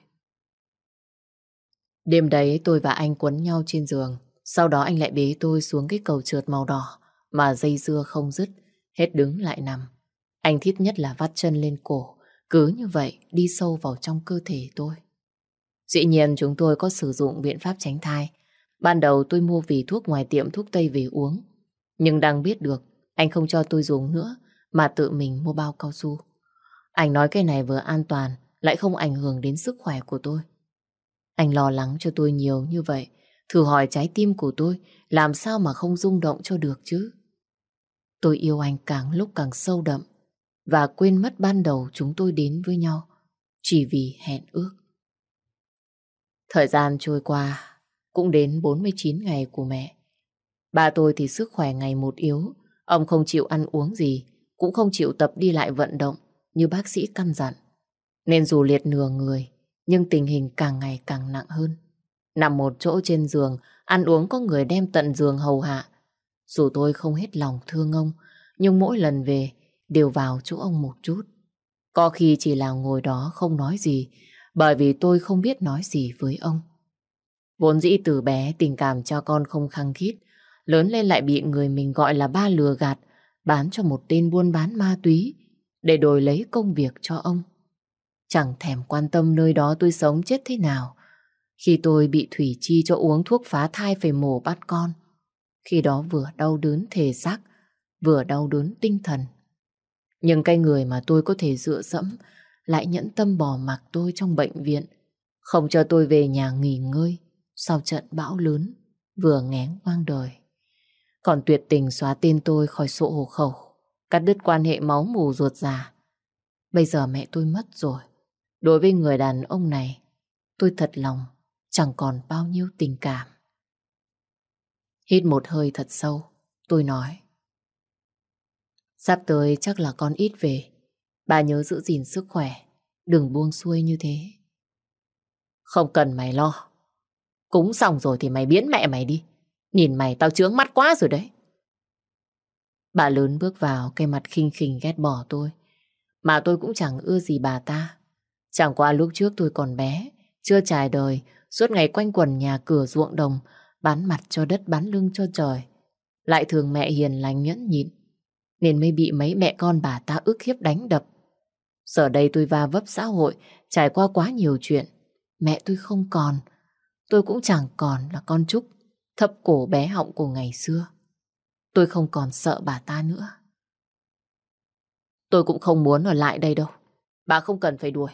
Speaker 1: Đêm đấy tôi và anh quấn nhau trên giường, sau đó anh lại bế tôi xuống cái cầu trượt màu đỏ mà dây dưa không dứt, Hết đứng lại nằm. Anh thiết nhất là vắt chân lên cổ. Cứ như vậy, đi sâu vào trong cơ thể tôi. Dĩ nhiên chúng tôi có sử dụng biện pháp tránh thai. Ban đầu tôi mua vì thuốc ngoài tiệm thuốc Tây về uống. Nhưng đang biết được, anh không cho tôi dùng nữa, mà tự mình mua bao cao su. Anh nói cái này vừa an toàn, lại không ảnh hưởng đến sức khỏe của tôi. Anh lo lắng cho tôi nhiều như vậy. Thử hỏi trái tim của tôi, làm sao mà không rung động cho được chứ? Tôi yêu anh càng lúc càng sâu đậm và quên mất ban đầu chúng tôi đến với nhau chỉ vì hẹn ước. Thời gian trôi qua cũng đến 49 ngày của mẹ. Ba tôi thì sức khỏe ngày một yếu, ông không chịu ăn uống gì, cũng không chịu tập đi lại vận động như bác sĩ căn dặn. Nên dù liệt nửa người, nhưng tình hình càng ngày càng nặng hơn. Nằm một chỗ trên giường, ăn uống có người đem tận giường hầu hạ. Dù tôi không hết lòng thương ông, nhưng mỗi lần về đều vào chỗ ông một chút. Có khi chỉ là ngồi đó không nói gì, bởi vì tôi không biết nói gì với ông. Vốn dĩ từ bé tình cảm cho con không khăng khít, lớn lên lại bị người mình gọi là ba lừa gạt, bán cho một tên buôn bán ma túy để đổi lấy công việc cho ông. Chẳng thèm quan tâm nơi đó tôi sống chết thế nào. Khi tôi bị Thủy Chi cho uống thuốc phá thai phải mổ bắt con. Khi đó vừa đau đớn thể xác, vừa đau đớn tinh thần. Nhưng cái người mà tôi có thể dựa dẫm lại nhẫn tâm bỏ mặc tôi trong bệnh viện, không cho tôi về nhà nghỉ ngơi sau trận bão lớn vừa ngén quang đời. Còn tuyệt tình xóa tên tôi khỏi sổ hộ khẩu, cắt đứt quan hệ máu mù ruột già. Bây giờ mẹ tôi mất rồi. Đối với người đàn ông này, tôi thật lòng chẳng còn bao nhiêu tình cảm. Hít một hơi thật sâu, tôi nói. Sắp tới chắc là con ít về. Bà nhớ giữ gìn sức khỏe, đừng buông xuôi như thế. Không cần mày lo. Cúng xong rồi thì mày biến mẹ mày đi. Nhìn mày tao trướng mắt quá rồi đấy. Bà lớn bước vào, cái mặt khinh khỉnh ghét bỏ tôi. Mà tôi cũng chẳng ưa gì bà ta. Chẳng qua lúc trước tôi còn bé, chưa trải đời, suốt ngày quanh quần nhà cửa ruộng đồng, bán mặt cho đất bán lưng cho trời. Lại thường mẹ hiền lành nhẫn nhịn, nên mới bị mấy mẹ con bà ta ức hiếp đánh đập. Giờ đây tôi va vấp xã hội, trải qua quá nhiều chuyện. Mẹ tôi không còn, tôi cũng chẳng còn là con Trúc, thấp cổ bé họng của ngày xưa. Tôi không còn sợ bà ta nữa. Tôi cũng không muốn ở lại đây đâu. Bà không cần phải đuổi.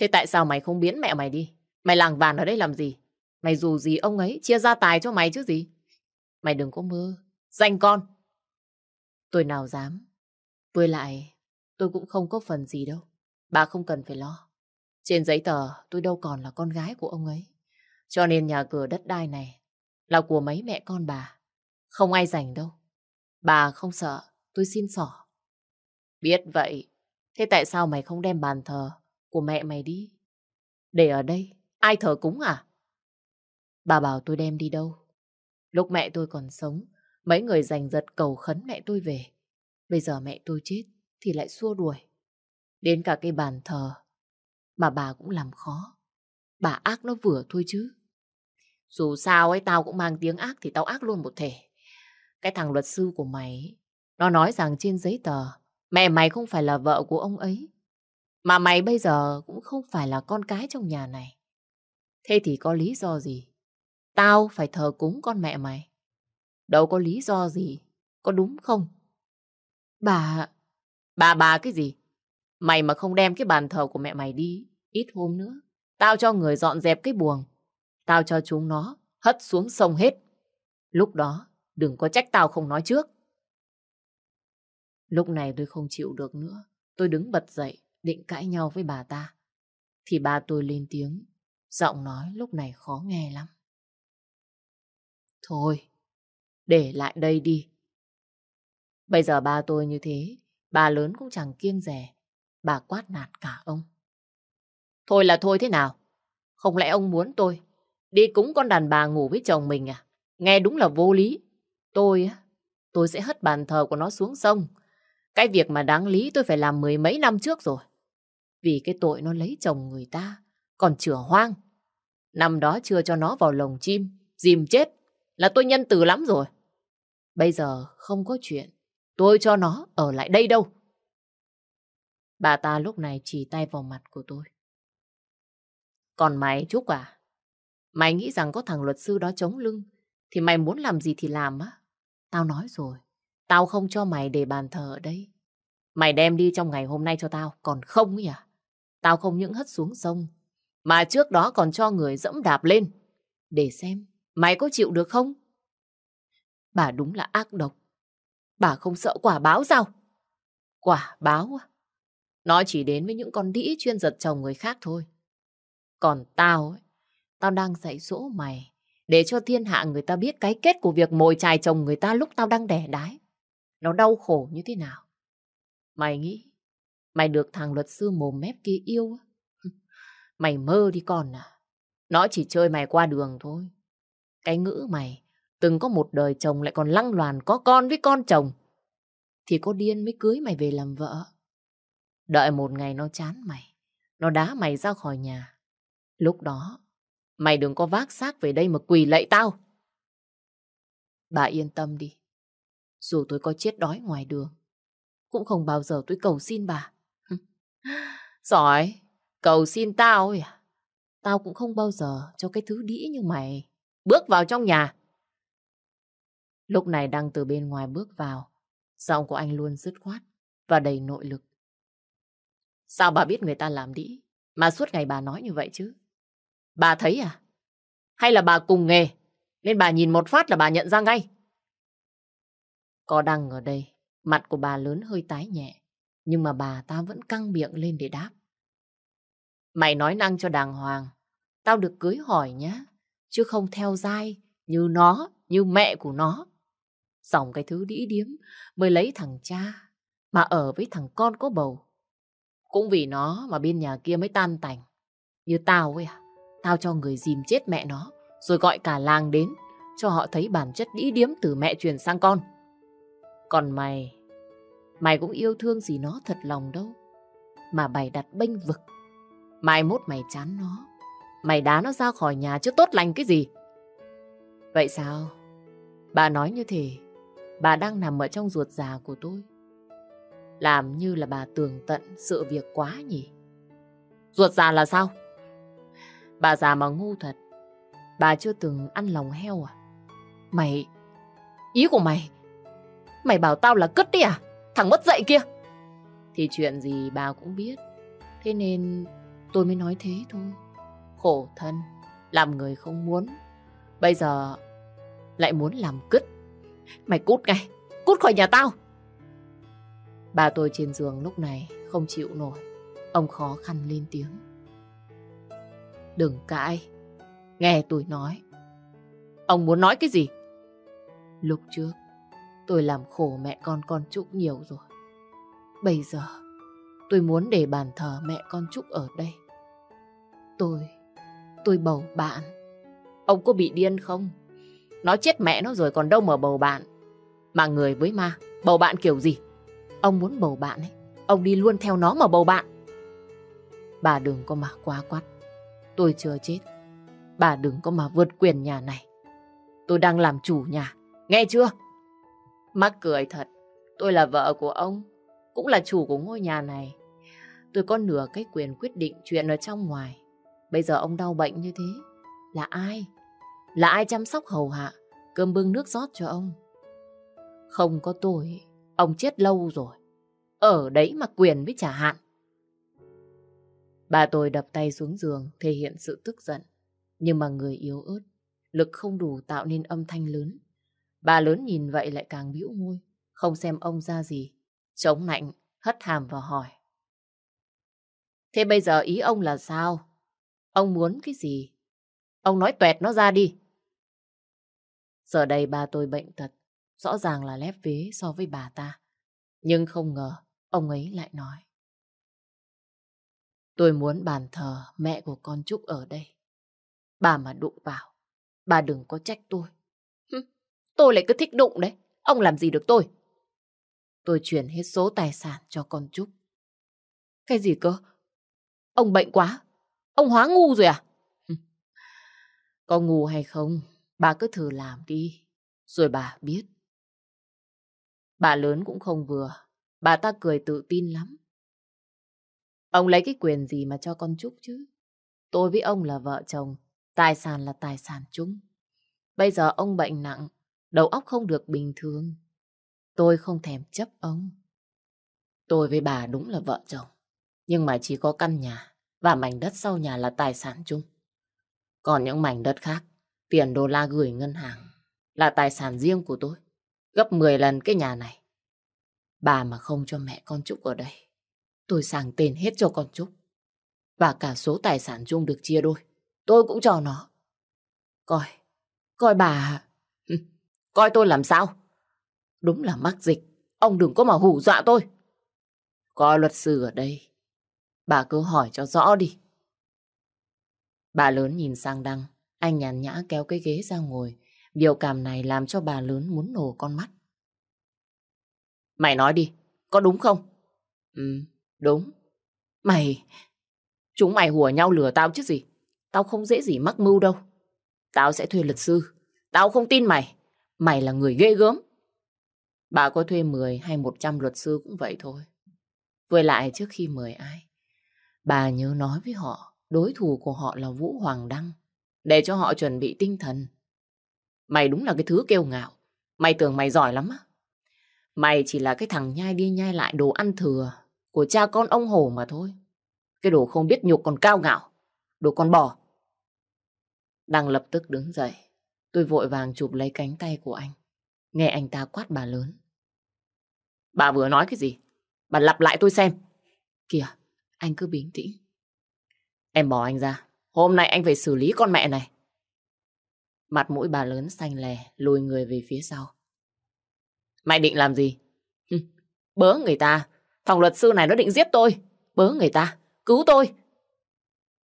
Speaker 1: Thế tại sao mày không biến mẹ mày đi? Mày làng vàn ở đây làm gì? Mày dù gì ông ấy chia gia tài cho mày chứ gì? Mày đừng có mơ. Danh con. Tôi nào dám. Với lại, tôi cũng không có phần gì đâu. Bà không cần phải lo. Trên giấy tờ, tôi đâu còn là con gái của ông ấy. Cho nên nhà cửa đất đai này là của mấy mẹ con bà. Không ai giành đâu. Bà không sợ, tôi xin sỏ. Biết vậy, thế tại sao mày không đem bàn thờ của mẹ mày đi? Để ở đây, ai thờ cúng à? Bà bảo tôi đem đi đâu? Lúc mẹ tôi còn sống, mấy người giành giật cầu khấn mẹ tôi về. Bây giờ mẹ tôi chết thì lại xua đuổi. Đến cả cái bàn thờ mà bà cũng làm khó. Bà ác nó vừa thôi chứ. Dù sao ấy tao cũng mang tiếng ác thì tao ác luôn một thể. Cái thằng luật sư của mày, nó nói rằng trên giấy tờ, mẹ mày không phải là vợ của ông ấy. Mà mày bây giờ cũng không phải là con cái trong nhà này. Thế thì có lý do gì? Tao phải thờ cúng con mẹ mày. Đâu có lý do gì, có đúng không? Bà... Bà bà cái gì? Mày mà không đem cái bàn thờ của mẹ mày đi, ít hôm nữa, tao cho người dọn dẹp cái buồng. Tao cho chúng nó hất xuống sông hết. Lúc đó, đừng có trách tao không nói trước. Lúc này tôi không chịu được nữa. Tôi đứng bật dậy, định cãi nhau với bà ta. Thì bà tôi lên tiếng, giọng nói lúc này khó nghe lắm. Thôi, để lại đây đi. Bây giờ ba tôi như thế, bà lớn cũng chẳng kiêng rẻ. Bà quát nạt cả ông. Thôi là thôi thế nào? Không lẽ ông muốn tôi đi cúng con đàn bà ngủ với chồng mình à? Nghe đúng là vô lý. Tôi á, tôi sẽ hất bàn thờ của nó xuống sông. Cái việc mà đáng lý tôi phải làm mười mấy năm trước rồi. Vì cái tội nó lấy chồng người ta, còn chửa hoang. Năm đó chưa cho nó vào lồng chim, dìm chết, là tôi nhân từ lắm rồi. Bây giờ không có chuyện, tôi cho nó ở lại đây đâu. Bà ta lúc này chỉ tay vào mặt của tôi. Còn mày Trúc à? Mày nghĩ rằng có thằng luật sư đó chống lưng, thì mày muốn làm gì thì làm á. Tao nói rồi, tao không cho mày để bàn thờ ở đây. Mày đem đi trong ngày hôm nay cho tao, còn không ấy à? Tao không những hất xuống sông, mà trước đó còn cho người dẫm đạp lên. Để xem, mày có chịu được không? Bà đúng là ác độc. Bà không sợ quả báo sao? Quả báo à? Nó chỉ đến với những con đĩ chuyên giật chồng người khác thôi. Còn tao ấy, tao đang dạy dỗ mày để cho thiên hạ người ta biết cái kết của việc mồi chài chồng người ta lúc tao đang đẻ đái. Nó đau khổ như thế nào? Mày nghĩ mày được thằng luật sư mồm mép kia yêu á? [laughs] Mày mơ đi con à. Nó chỉ chơi mày qua đường thôi. Cái ngữ mày từng có một đời chồng lại còn lăng loàn có con với con chồng. Thì có điên mới cưới mày về làm vợ. Đợi một ngày nó chán mày. Nó đá mày ra khỏi nhà. Lúc đó, mày đừng có vác xác về đây mà quỳ lạy tao. Bà yên tâm đi. Dù tôi có chết đói ngoài đường, cũng không bao giờ tôi cầu xin bà. [laughs] Giỏi, cầu xin tao ấy à? Tao cũng không bao giờ cho cái thứ đĩ như mày. Bước vào trong nhà. Lúc này đang từ bên ngoài bước vào, giọng của anh luôn dứt khoát và đầy nội lực. Sao bà biết người ta làm đĩ, mà suốt ngày bà nói như vậy chứ? Bà thấy à? Hay là bà cùng nghề, nên bà nhìn một phát là bà nhận ra ngay? Có đăng ở đây, mặt của bà lớn hơi tái nhẹ, nhưng mà bà ta vẫn căng miệng lên để đáp. Mày nói năng cho đàng hoàng, tao được cưới hỏi nhá, chứ không theo dai như nó, như mẹ của nó. Dòng cái thứ đĩ điếm mới lấy thằng cha, mà ở với thằng con có bầu. Cũng vì nó mà bên nhà kia mới tan tành. Như tao ấy à, tao cho người dìm chết mẹ nó, rồi gọi cả làng đến, cho họ thấy bản chất đĩ điếm từ mẹ truyền sang con. Còn mày, mày cũng yêu thương gì nó thật lòng đâu. Mà bày đặt bênh vực. Mai mốt mày chán nó. Mày đá nó ra khỏi nhà chứ tốt lành cái gì. Vậy sao? Bà nói như thế, bà đang nằm ở trong ruột già của tôi. Làm như là bà tường tận sự việc quá nhỉ. Ruột già là sao? Bà già mà ngu thật. Bà chưa từng ăn lòng heo à? Mày... Ý của mày Mày bảo tao là cất đi à? Thằng mất dậy kia. Thì chuyện gì bà cũng biết. Thế nên tôi mới nói thế thôi. Khổ thân, làm người không muốn. Bây giờ lại muốn làm cứt. Mày cút ngay, cút khỏi nhà tao. Bà tôi trên giường lúc này không chịu nổi. Ông khó khăn lên tiếng. Đừng cãi, nghe tôi nói. Ông muốn nói cái gì? Lúc trước, Tôi làm khổ mẹ con con Trúc nhiều rồi. Bây giờ, tôi muốn để bàn thờ mẹ con Trúc ở đây. Tôi, tôi bầu bạn. Ông có bị điên không? Nó chết mẹ nó rồi còn đâu mà bầu bạn. Mà người với ma, bầu bạn kiểu gì? Ông muốn bầu bạn ấy, ông đi luôn theo nó mà bầu bạn. Bà đừng có mà quá quát. Tôi chưa chết. Bà đừng có mà vượt quyền nhà này. Tôi đang làm chủ nhà. Nghe chưa? Mắc cười thật, tôi là vợ của ông, cũng là chủ của ngôi nhà này. Tôi có nửa cái quyền quyết định chuyện ở trong ngoài. Bây giờ ông đau bệnh như thế, là ai? Là ai chăm sóc hầu hạ, cơm bưng nước rót cho ông? Không có tôi, ông chết lâu rồi. Ở đấy mà quyền với trả hạn. Bà tôi đập tay xuống giường thể hiện sự tức giận. Nhưng mà người yếu ớt, lực không đủ tạo nên âm thanh lớn. Bà lớn nhìn vậy lại càng bĩu môi, không xem ông ra gì. Chống nạnh, hất hàm và hỏi. Thế bây giờ ý ông là sao? Ông muốn cái gì? Ông nói tuẹt nó ra đi. Giờ đây ba tôi bệnh tật, rõ ràng là lép vế so với bà ta. Nhưng không ngờ, ông ấy lại nói. Tôi muốn bàn thờ mẹ của con Trúc ở đây. Bà mà đụng vào, bà đừng có trách tôi. Tôi lại cứ thích đụng đấy. Ông làm gì được tôi? Tôi chuyển hết số tài sản cho con Trúc. Cái gì cơ? Ông bệnh quá. Ông hóa ngu rồi à? Có ngu hay không, bà cứ thử làm đi. Rồi bà biết. Bà lớn cũng không vừa. Bà ta cười tự tin lắm. Ông lấy cái quyền gì mà cho con Trúc chứ? Tôi với ông là vợ chồng. Tài sản là tài sản chung. Bây giờ ông bệnh nặng đầu óc không được bình thường. Tôi không thèm chấp ông. Tôi với bà đúng là vợ chồng, nhưng mà chỉ có căn nhà và mảnh đất sau nhà là tài sản chung. Còn những mảnh đất khác, tiền đô la gửi ngân hàng là tài sản riêng của tôi, gấp 10 lần cái nhà này. Bà mà không cho mẹ con Trúc ở đây, tôi sang tên hết cho con Trúc. Và cả số tài sản chung được chia đôi, tôi cũng cho nó. Coi, coi bà... Coi tôi làm sao? Đúng là mắc dịch. Ông đừng có mà hù dọa tôi. coi luật sư ở đây. Bà cứ hỏi cho rõ đi. Bà lớn nhìn sang Đăng. Anh nhàn nhã kéo cái ghế ra ngồi. Biểu cảm này làm cho bà lớn muốn nổ con mắt. Mày nói đi, có đúng không? Ừ, đúng. Mày... Chúng mày hùa nhau lừa tao chứ gì. Tao không dễ gì mắc mưu đâu. Tao sẽ thuê luật sư. Tao không tin mày. Mày là người ghê gớm. Bà có thuê 10 hay 100 luật sư cũng vậy thôi. Với lại trước khi mời ai, bà nhớ nói với họ đối thủ của họ là Vũ Hoàng Đăng để cho họ chuẩn bị tinh thần. Mày đúng là cái thứ kêu ngạo. Mày tưởng mày giỏi lắm á. Mày chỉ là cái thằng nhai đi nhai lại đồ ăn thừa của cha con ông Hồ mà thôi. Cái đồ không biết nhục còn cao ngạo. Đồ con bò. Đăng lập tức đứng dậy. Tôi vội vàng chụp lấy cánh tay của anh. Nghe anh ta quát bà lớn. Bà vừa nói cái gì? Bà lặp lại tôi xem. Kìa, anh cứ bình tĩnh. Em bỏ anh ra. Hôm nay anh phải xử lý con mẹ này. Mặt mũi bà lớn xanh lè, lùi người về phía sau. Mày định làm gì? Bớ người ta. Thằng luật sư này nó định giết tôi. Bớ người ta. Cứu tôi.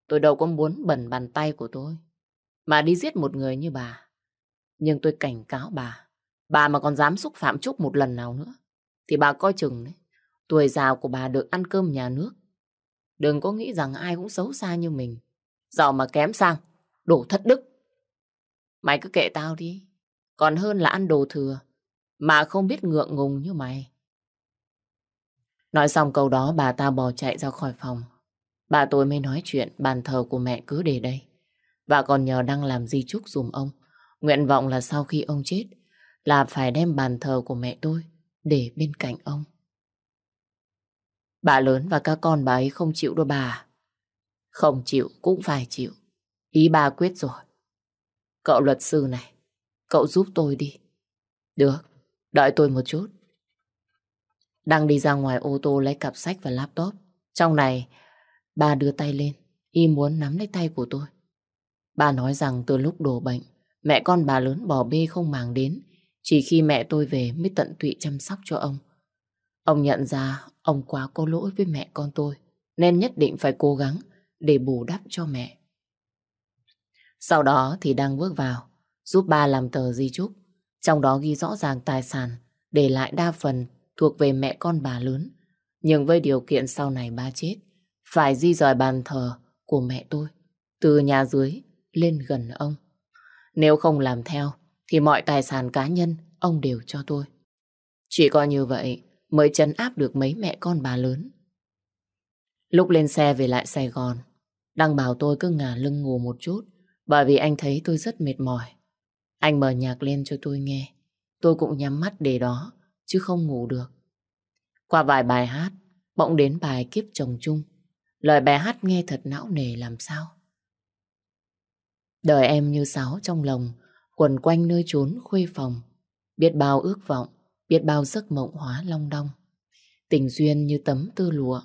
Speaker 1: Tôi đâu có muốn bẩn bàn tay của tôi. Mà đi giết một người như bà. Nhưng tôi cảnh cáo bà. Bà mà còn dám xúc phạm Trúc một lần nào nữa. Thì bà coi chừng đấy. Tuổi già của bà được ăn cơm nhà nước. Đừng có nghĩ rằng ai cũng xấu xa như mình. Giàu mà kém sang. Đổ thất đức. Mày cứ kệ tao đi. Còn hơn là ăn đồ thừa. Mà không biết ngượng ngùng như mày. Nói xong câu đó, bà ta bỏ chạy ra khỏi phòng. Bà tôi mới nói chuyện, bàn thờ của mẹ cứ để đây. Và còn nhờ Đăng làm di chúc dùm ông. Nguyện vọng là sau khi ông chết, là phải đem bàn thờ của mẹ tôi để bên cạnh ông. Bà lớn và các con bà ấy không chịu đâu bà. Không chịu cũng phải chịu. Ý bà quyết rồi. Cậu luật sư này, cậu giúp tôi đi. Được, đợi tôi một chút. Đang đi ra ngoài ô tô lấy cặp sách và laptop. Trong này, bà đưa tay lên, y muốn nắm lấy tay của tôi. Bà nói rằng từ lúc đổ bệnh, mẹ con bà lớn bỏ bê không màng đến, chỉ khi mẹ tôi về mới tận tụy chăm sóc cho ông. Ông nhận ra ông quá có lỗi với mẹ con tôi, nên nhất định phải cố gắng để bù đắp cho mẹ. Sau đó thì đang bước vào, giúp ba làm tờ di chúc, trong đó ghi rõ ràng tài sản, để lại đa phần thuộc về mẹ con bà lớn. Nhưng với điều kiện sau này ba chết, phải di rời bàn thờ của mẹ tôi, từ nhà dưới lên gần ông. Nếu không làm theo, thì mọi tài sản cá nhân ông đều cho tôi. Chỉ có như vậy mới chấn áp được mấy mẹ con bà lớn. Lúc lên xe về lại Sài Gòn, Đăng bảo tôi cứ ngả lưng ngủ một chút, bởi vì anh thấy tôi rất mệt mỏi. Anh mở nhạc lên cho tôi nghe. Tôi cũng nhắm mắt để đó, chứ không ngủ được. Qua vài bài hát, bỗng đến bài Kiếp chồng chung. Lời bài hát nghe thật não nề làm sao. Đời em như sáo trong lòng, quần quanh nơi trốn khuê phòng. Biết bao ước vọng, biết bao giấc mộng hóa long đong. Tình duyên như tấm tơ lụa,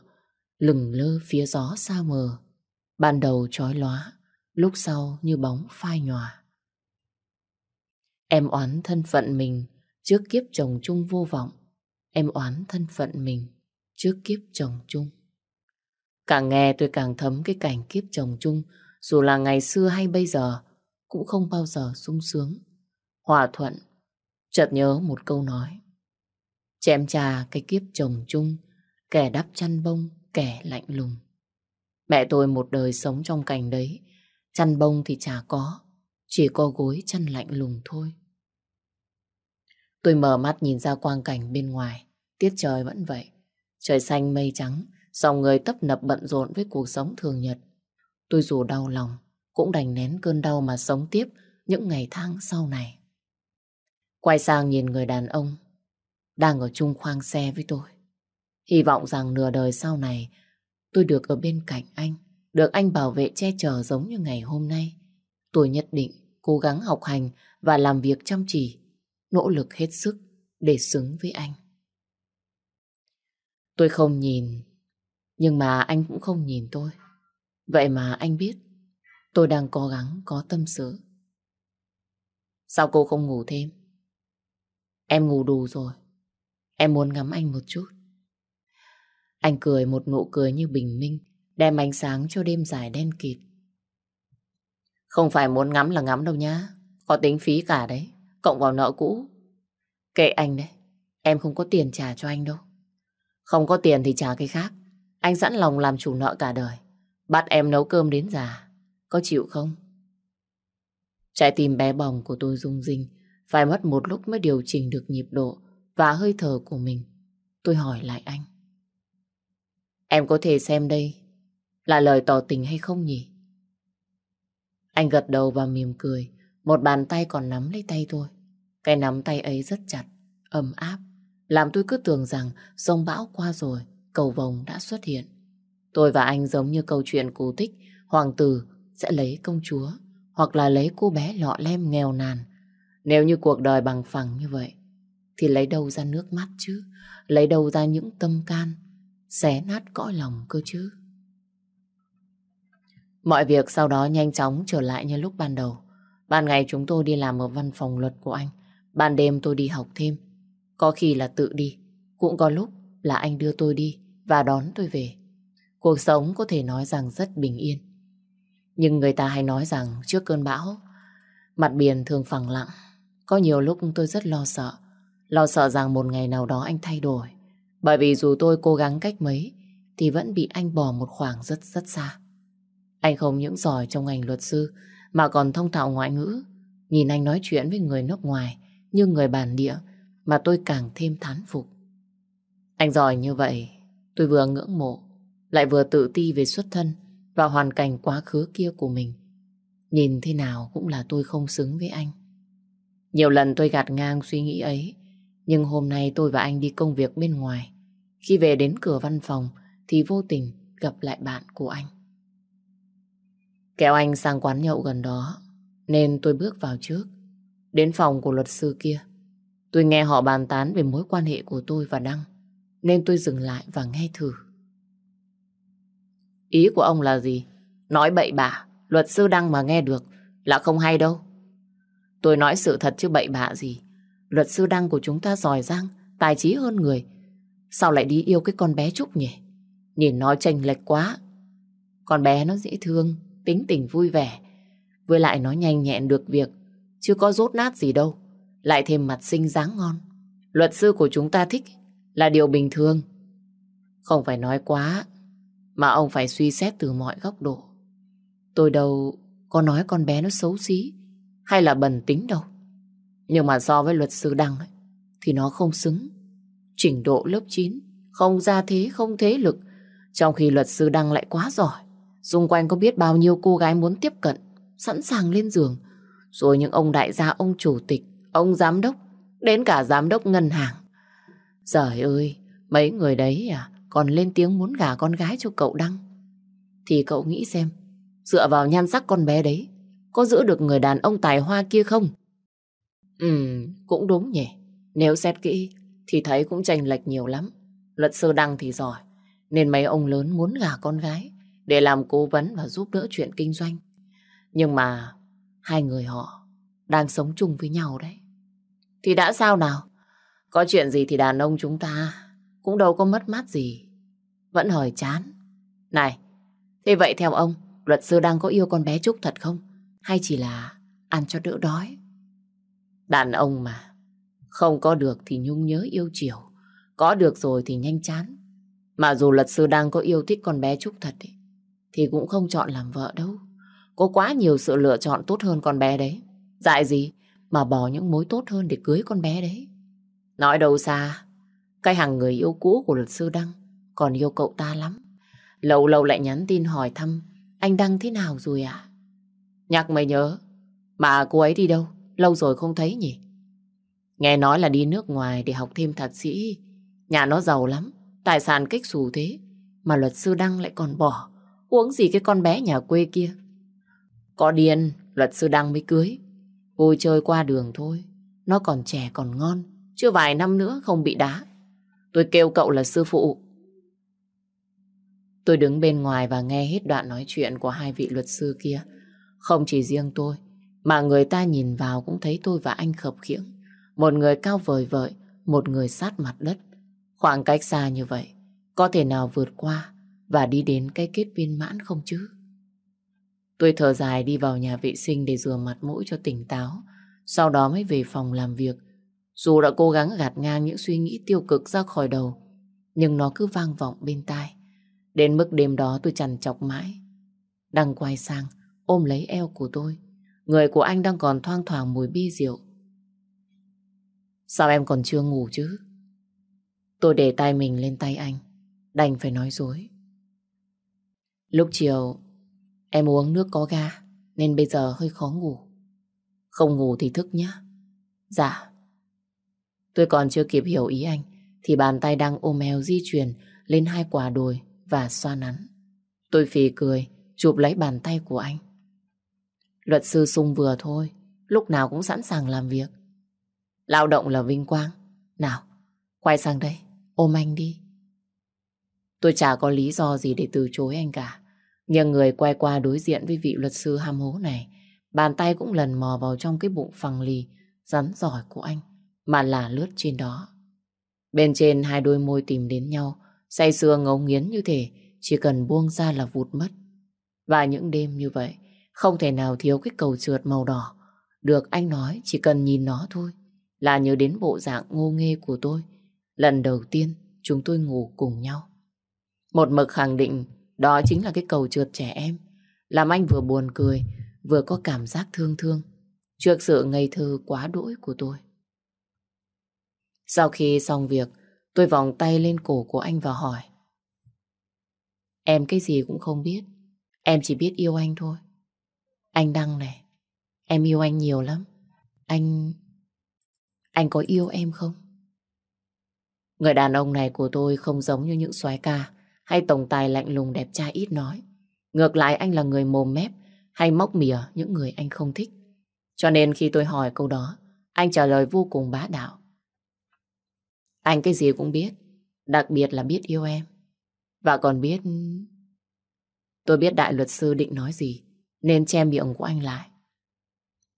Speaker 1: lừng lơ phía gió xa mờ. Ban đầu trói lóa, lúc sau như bóng phai nhòa. Em oán thân phận mình trước kiếp chồng chung vô vọng. Em oán thân phận mình trước kiếp chồng chung. Càng nghe tôi càng thấm cái cảnh kiếp chồng chung, dù là ngày xưa hay bây giờ, cũng không bao giờ sung sướng. Hòa thuận, chợt nhớ một câu nói. Chém trà cái kiếp chồng chung, kẻ đắp chăn bông, kẻ lạnh lùng. Mẹ tôi một đời sống trong cảnh đấy, chăn bông thì chả có, chỉ có gối chăn lạnh lùng thôi. Tôi mở mắt nhìn ra quang cảnh bên ngoài, tiết trời vẫn vậy. Trời xanh mây trắng, dòng người tấp nập bận rộn với cuộc sống thường nhật. Tôi dù đau lòng, cũng đành nén cơn đau mà sống tiếp những ngày tháng sau này. Quay sang nhìn người đàn ông đang ở chung khoang xe với tôi. Hy vọng rằng nửa đời sau này tôi được ở bên cạnh anh, được anh bảo vệ che chở giống như ngày hôm nay. Tôi nhất định cố gắng học hành và làm việc chăm chỉ, nỗ lực hết sức để xứng với anh. Tôi không nhìn, nhưng mà anh cũng không nhìn tôi. Vậy mà anh biết tôi đang cố gắng có tâm sự. Sao cô không ngủ thêm? Em ngủ đủ rồi. Em muốn ngắm anh một chút. Anh cười một nụ cười như bình minh, đem ánh sáng cho đêm dài đen kịt. Không phải muốn ngắm là ngắm đâu nhá. Có tính phí cả đấy. Cộng vào nợ cũ. Kệ anh đấy. Em không có tiền trả cho anh đâu. Không có tiền thì trả cái khác. Anh sẵn lòng làm chủ nợ cả đời. Bắt em nấu cơm đến già. Có chịu không? Trái tim bé bỏng của tôi rung rinh. Phải mất một lúc mới điều chỉnh được nhịp độ và hơi thở của mình. Tôi hỏi lại anh. Em có thể xem đây là lời tỏ tình hay không nhỉ? Anh gật đầu và mỉm cười. Một bàn tay còn nắm lấy tay tôi. Cái nắm tay ấy rất chặt, ấm áp. Làm tôi cứ tưởng rằng sông bão qua rồi, cầu vồng đã xuất hiện. Tôi và anh giống như câu chuyện cổ tích, hoàng tử sẽ lấy công chúa, hoặc là lấy cô bé lọ lem nghèo nàn. Nếu như cuộc đời bằng phẳng như vậy, thì lấy đâu ra nước mắt chứ? Lấy đâu ra những tâm can, xé nát cõi lòng cơ chứ? Mọi việc sau đó nhanh chóng trở lại như lúc ban đầu. Ban ngày chúng tôi đi làm ở văn phòng luật của anh. Ban đêm tôi đi học thêm. Có khi là tự đi. Cũng có lúc là anh đưa tôi đi và đón tôi về. Cuộc sống có thể nói rằng rất bình yên. Nhưng người ta hay nói rằng trước cơn bão, mặt biển thường phẳng lặng. Có nhiều lúc tôi rất lo sợ. Lo sợ rằng một ngày nào đó anh thay đổi. Bởi vì dù tôi cố gắng cách mấy, thì vẫn bị anh bỏ một khoảng rất rất xa. Anh không những giỏi trong ngành luật sư mà còn thông thạo ngoại ngữ. Nhìn anh nói chuyện với người nước ngoài như người bản địa mà tôi càng thêm thán phục. Anh giỏi như vậy, tôi vừa ngưỡng mộ, lại vừa tự ti về xuất thân và hoàn cảnh quá khứ kia của mình. Nhìn thế nào cũng là tôi không xứng với anh. Nhiều lần tôi gạt ngang suy nghĩ ấy, nhưng hôm nay tôi và anh đi công việc bên ngoài. Khi về đến cửa văn phòng thì vô tình gặp lại bạn của anh. Kéo anh sang quán nhậu gần đó, nên tôi bước vào trước. Đến phòng của luật sư kia. Tôi nghe họ bàn tán về mối quan hệ của tôi và Đăng, nên tôi dừng lại và nghe thử. Ý của ông là gì? Nói bậy bạ, luật sư Đăng mà nghe được là không hay đâu. Tôi nói sự thật chứ bậy bạ gì. Luật sư Đăng của chúng ta giỏi giang, tài trí hơn người. Sao lại đi yêu cái con bé Trúc nhỉ? Nhìn nó chênh lệch quá. Con bé nó dễ thương, tính tình vui vẻ. Với lại nó nhanh nhẹn được việc, chưa có rốt nát gì đâu. Lại thêm mặt xinh dáng ngon. Luật sư của chúng ta thích là điều bình thường. Không phải nói quá, mà ông phải suy xét từ mọi góc độ. Tôi đâu có nói con bé nó xấu xí hay là bần tính đâu. Nhưng mà so với luật sư Đăng ấy, thì nó không xứng. Trình độ lớp 9, không ra thế, không thế lực. Trong khi luật sư Đăng lại quá giỏi. Xung quanh có biết bao nhiêu cô gái muốn tiếp cận, sẵn sàng lên giường. Rồi những ông đại gia, ông chủ tịch, ông giám đốc, đến cả giám đốc ngân hàng. Giời ơi, mấy người đấy à, còn lên tiếng muốn gả con gái cho cậu Đăng. Thì cậu nghĩ xem, dựa vào nhan sắc con bé đấy, có giữ được người đàn ông tài hoa kia không? Ừ, cũng đúng nhỉ. Nếu xét kỹ, thì thấy cũng chênh lệch nhiều lắm. Luật sư Đăng thì giỏi, nên mấy ông lớn muốn gả con gái để làm cố vấn và giúp đỡ chuyện kinh doanh. Nhưng mà hai người họ đang sống chung với nhau đấy. Thì đã sao nào? Có chuyện gì thì đàn ông chúng ta cũng đâu có mất mát gì. Vẫn hỏi chán. Này, thế vậy theo ông, luật sư đang có yêu con bé Trúc thật không? Hay chỉ là ăn cho đỡ đói? Đàn ông mà, không có được thì nhung nhớ yêu chiều. Có được rồi thì nhanh chán. Mà dù luật sư đang có yêu thích con bé Trúc thật ấy, thì cũng không chọn làm vợ đâu. Có quá nhiều sự lựa chọn tốt hơn con bé đấy. Dại gì mà bỏ những mối tốt hơn để cưới con bé đấy. Nói đâu xa, cái hàng người yêu cũ của luật sư Đăng còn yêu cậu ta lắm. Lâu lâu lại nhắn tin hỏi thăm anh Đăng thế nào rồi ạ? À? Nhắc mày nhớ, mà cô ấy đi đâu? Lâu rồi không thấy nhỉ? Nghe nói là đi nước ngoài để học thêm thạc sĩ. Nhà nó giàu lắm, tài sản kích xù thế. Mà luật sư Đăng lại còn bỏ Uống gì cái con bé nhà quê kia. Có điên, luật sư Đăng mới cưới. Vui chơi qua đường thôi. Nó còn trẻ còn ngon. Chưa vài năm nữa không bị đá. Tôi kêu cậu là sư phụ. Tôi đứng bên ngoài và nghe hết đoạn nói chuyện của hai vị luật sư kia. Không chỉ riêng tôi, mà người ta nhìn vào cũng thấy tôi và anh khập khiễng. Một người cao vời vợi, một người sát mặt đất. Khoảng cách xa như vậy, có thể nào vượt qua và đi đến cái kết viên mãn không chứ? Tôi thở dài đi vào nhà vệ sinh để rửa mặt mũi cho tỉnh táo, sau đó mới về phòng làm việc. Dù đã cố gắng gạt ngang những suy nghĩ tiêu cực ra khỏi đầu, nhưng nó cứ vang vọng bên tai. Đến mức đêm đó tôi chằn chọc mãi. Đang quay sang, ôm lấy eo của tôi. Người của anh đang còn thoang thoảng mùi bia rượu. Sao em còn chưa ngủ chứ? Tôi để tay mình lên tay anh, đành phải nói dối. Lúc chiều, em uống nước có ga, nên bây giờ hơi khó ngủ. Không ngủ thì thức nhé. Dạ. Tôi còn chưa kịp hiểu ý anh, thì bàn tay đang ôm eo di chuyển lên hai quả đồi và xoa nắn. Tôi phì cười, chụp lấy bàn tay của anh. Luật sư sung vừa thôi, lúc nào cũng sẵn sàng làm việc. Lao động là vinh quang. Nào, quay sang đây, ôm anh đi. Tôi chả có lý do gì để từ chối anh cả. Nhưng người quay qua đối diện với vị luật sư ham hố này, bàn tay cũng lần mò vào trong cái bụng phẳng lì, rắn giỏi của anh, mà là lướt trên đó. Bên trên hai đôi môi tìm đến nhau, say sưa ngấu nghiến như thể chỉ cần buông ra là vụt mất. Và những đêm như vậy, không thể nào thiếu cái cầu trượt màu đỏ. Được anh nói chỉ cần nhìn nó thôi là nhớ đến bộ dạng ngô nghê của tôi. Lần đầu tiên chúng tôi ngủ cùng nhau. Một mực khẳng định đó chính là cái cầu trượt trẻ em. Làm anh vừa buồn cười, vừa có cảm giác thương thương trước sự ngây thơ quá đỗi của tôi. Sau khi xong việc, tôi vòng tay lên cổ của anh và hỏi. Em cái gì cũng không biết, em chỉ biết yêu anh thôi. Anh Đăng này, em yêu anh nhiều lắm. Anh... Anh có yêu em không? Người đàn ông này của tôi không giống như những soái ca hay tổng tài lạnh lùng đẹp trai ít nói. Ngược lại anh là người mồm mép hay móc mỉa những người anh không thích. Cho nên khi tôi hỏi câu đó, anh trả lời vô cùng bá đạo. Anh cái gì cũng biết, đặc biệt là biết yêu em. Và còn biết... Tôi biết đại luật sư định nói gì, nên che miệng của anh lại.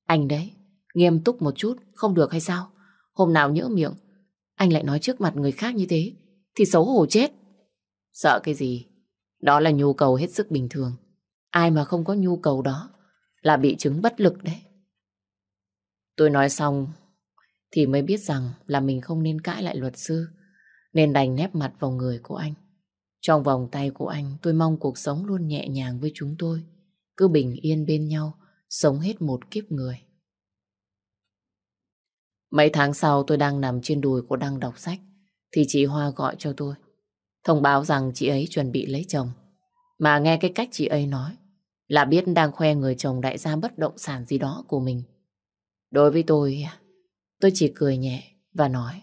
Speaker 1: Anh đấy, nghiêm túc một chút, không được hay sao? Hôm nào nhỡ miệng, anh lại nói trước mặt người khác như thế, thì xấu hổ chết. Sợ cái gì? Đó là nhu cầu hết sức bình thường. Ai mà không có nhu cầu đó là bị chứng bất lực đấy. Tôi nói xong thì mới biết rằng là mình không nên cãi lại luật sư, nên đành nép mặt vào người của anh. Trong vòng tay của anh, tôi mong cuộc sống luôn nhẹ nhàng với chúng tôi, cứ bình yên bên nhau, sống hết một kiếp người. Mấy tháng sau tôi đang nằm trên đùi của Đăng đọc sách, thì chị Hoa gọi cho tôi. Thông báo rằng chị ấy chuẩn bị lấy chồng. Mà nghe cái cách chị ấy nói, là biết đang khoe người chồng đại gia bất động sản gì đó của mình. Đối với tôi, tôi chỉ cười nhẹ và nói.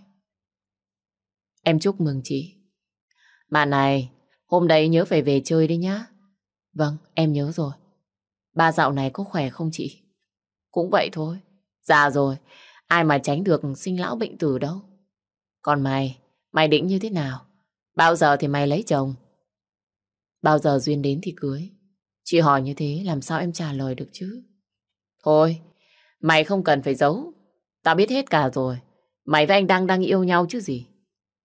Speaker 1: Em chúc mừng chị. Mà này, hôm đấy nhớ phải về chơi đi nhá. Vâng, em nhớ rồi. Ba dạo này có khỏe không chị? Cũng vậy thôi. Già rồi, ai mà tránh được sinh lão bệnh tử đâu. Còn mày, mày định như thế nào? Bao giờ thì mày lấy chồng? Bao giờ duyên đến thì cưới. Chị hỏi như thế làm sao em trả lời được chứ? Thôi, mày không cần phải giấu. Tao biết hết cả rồi. Mày với anh Đăng đang yêu nhau chứ gì.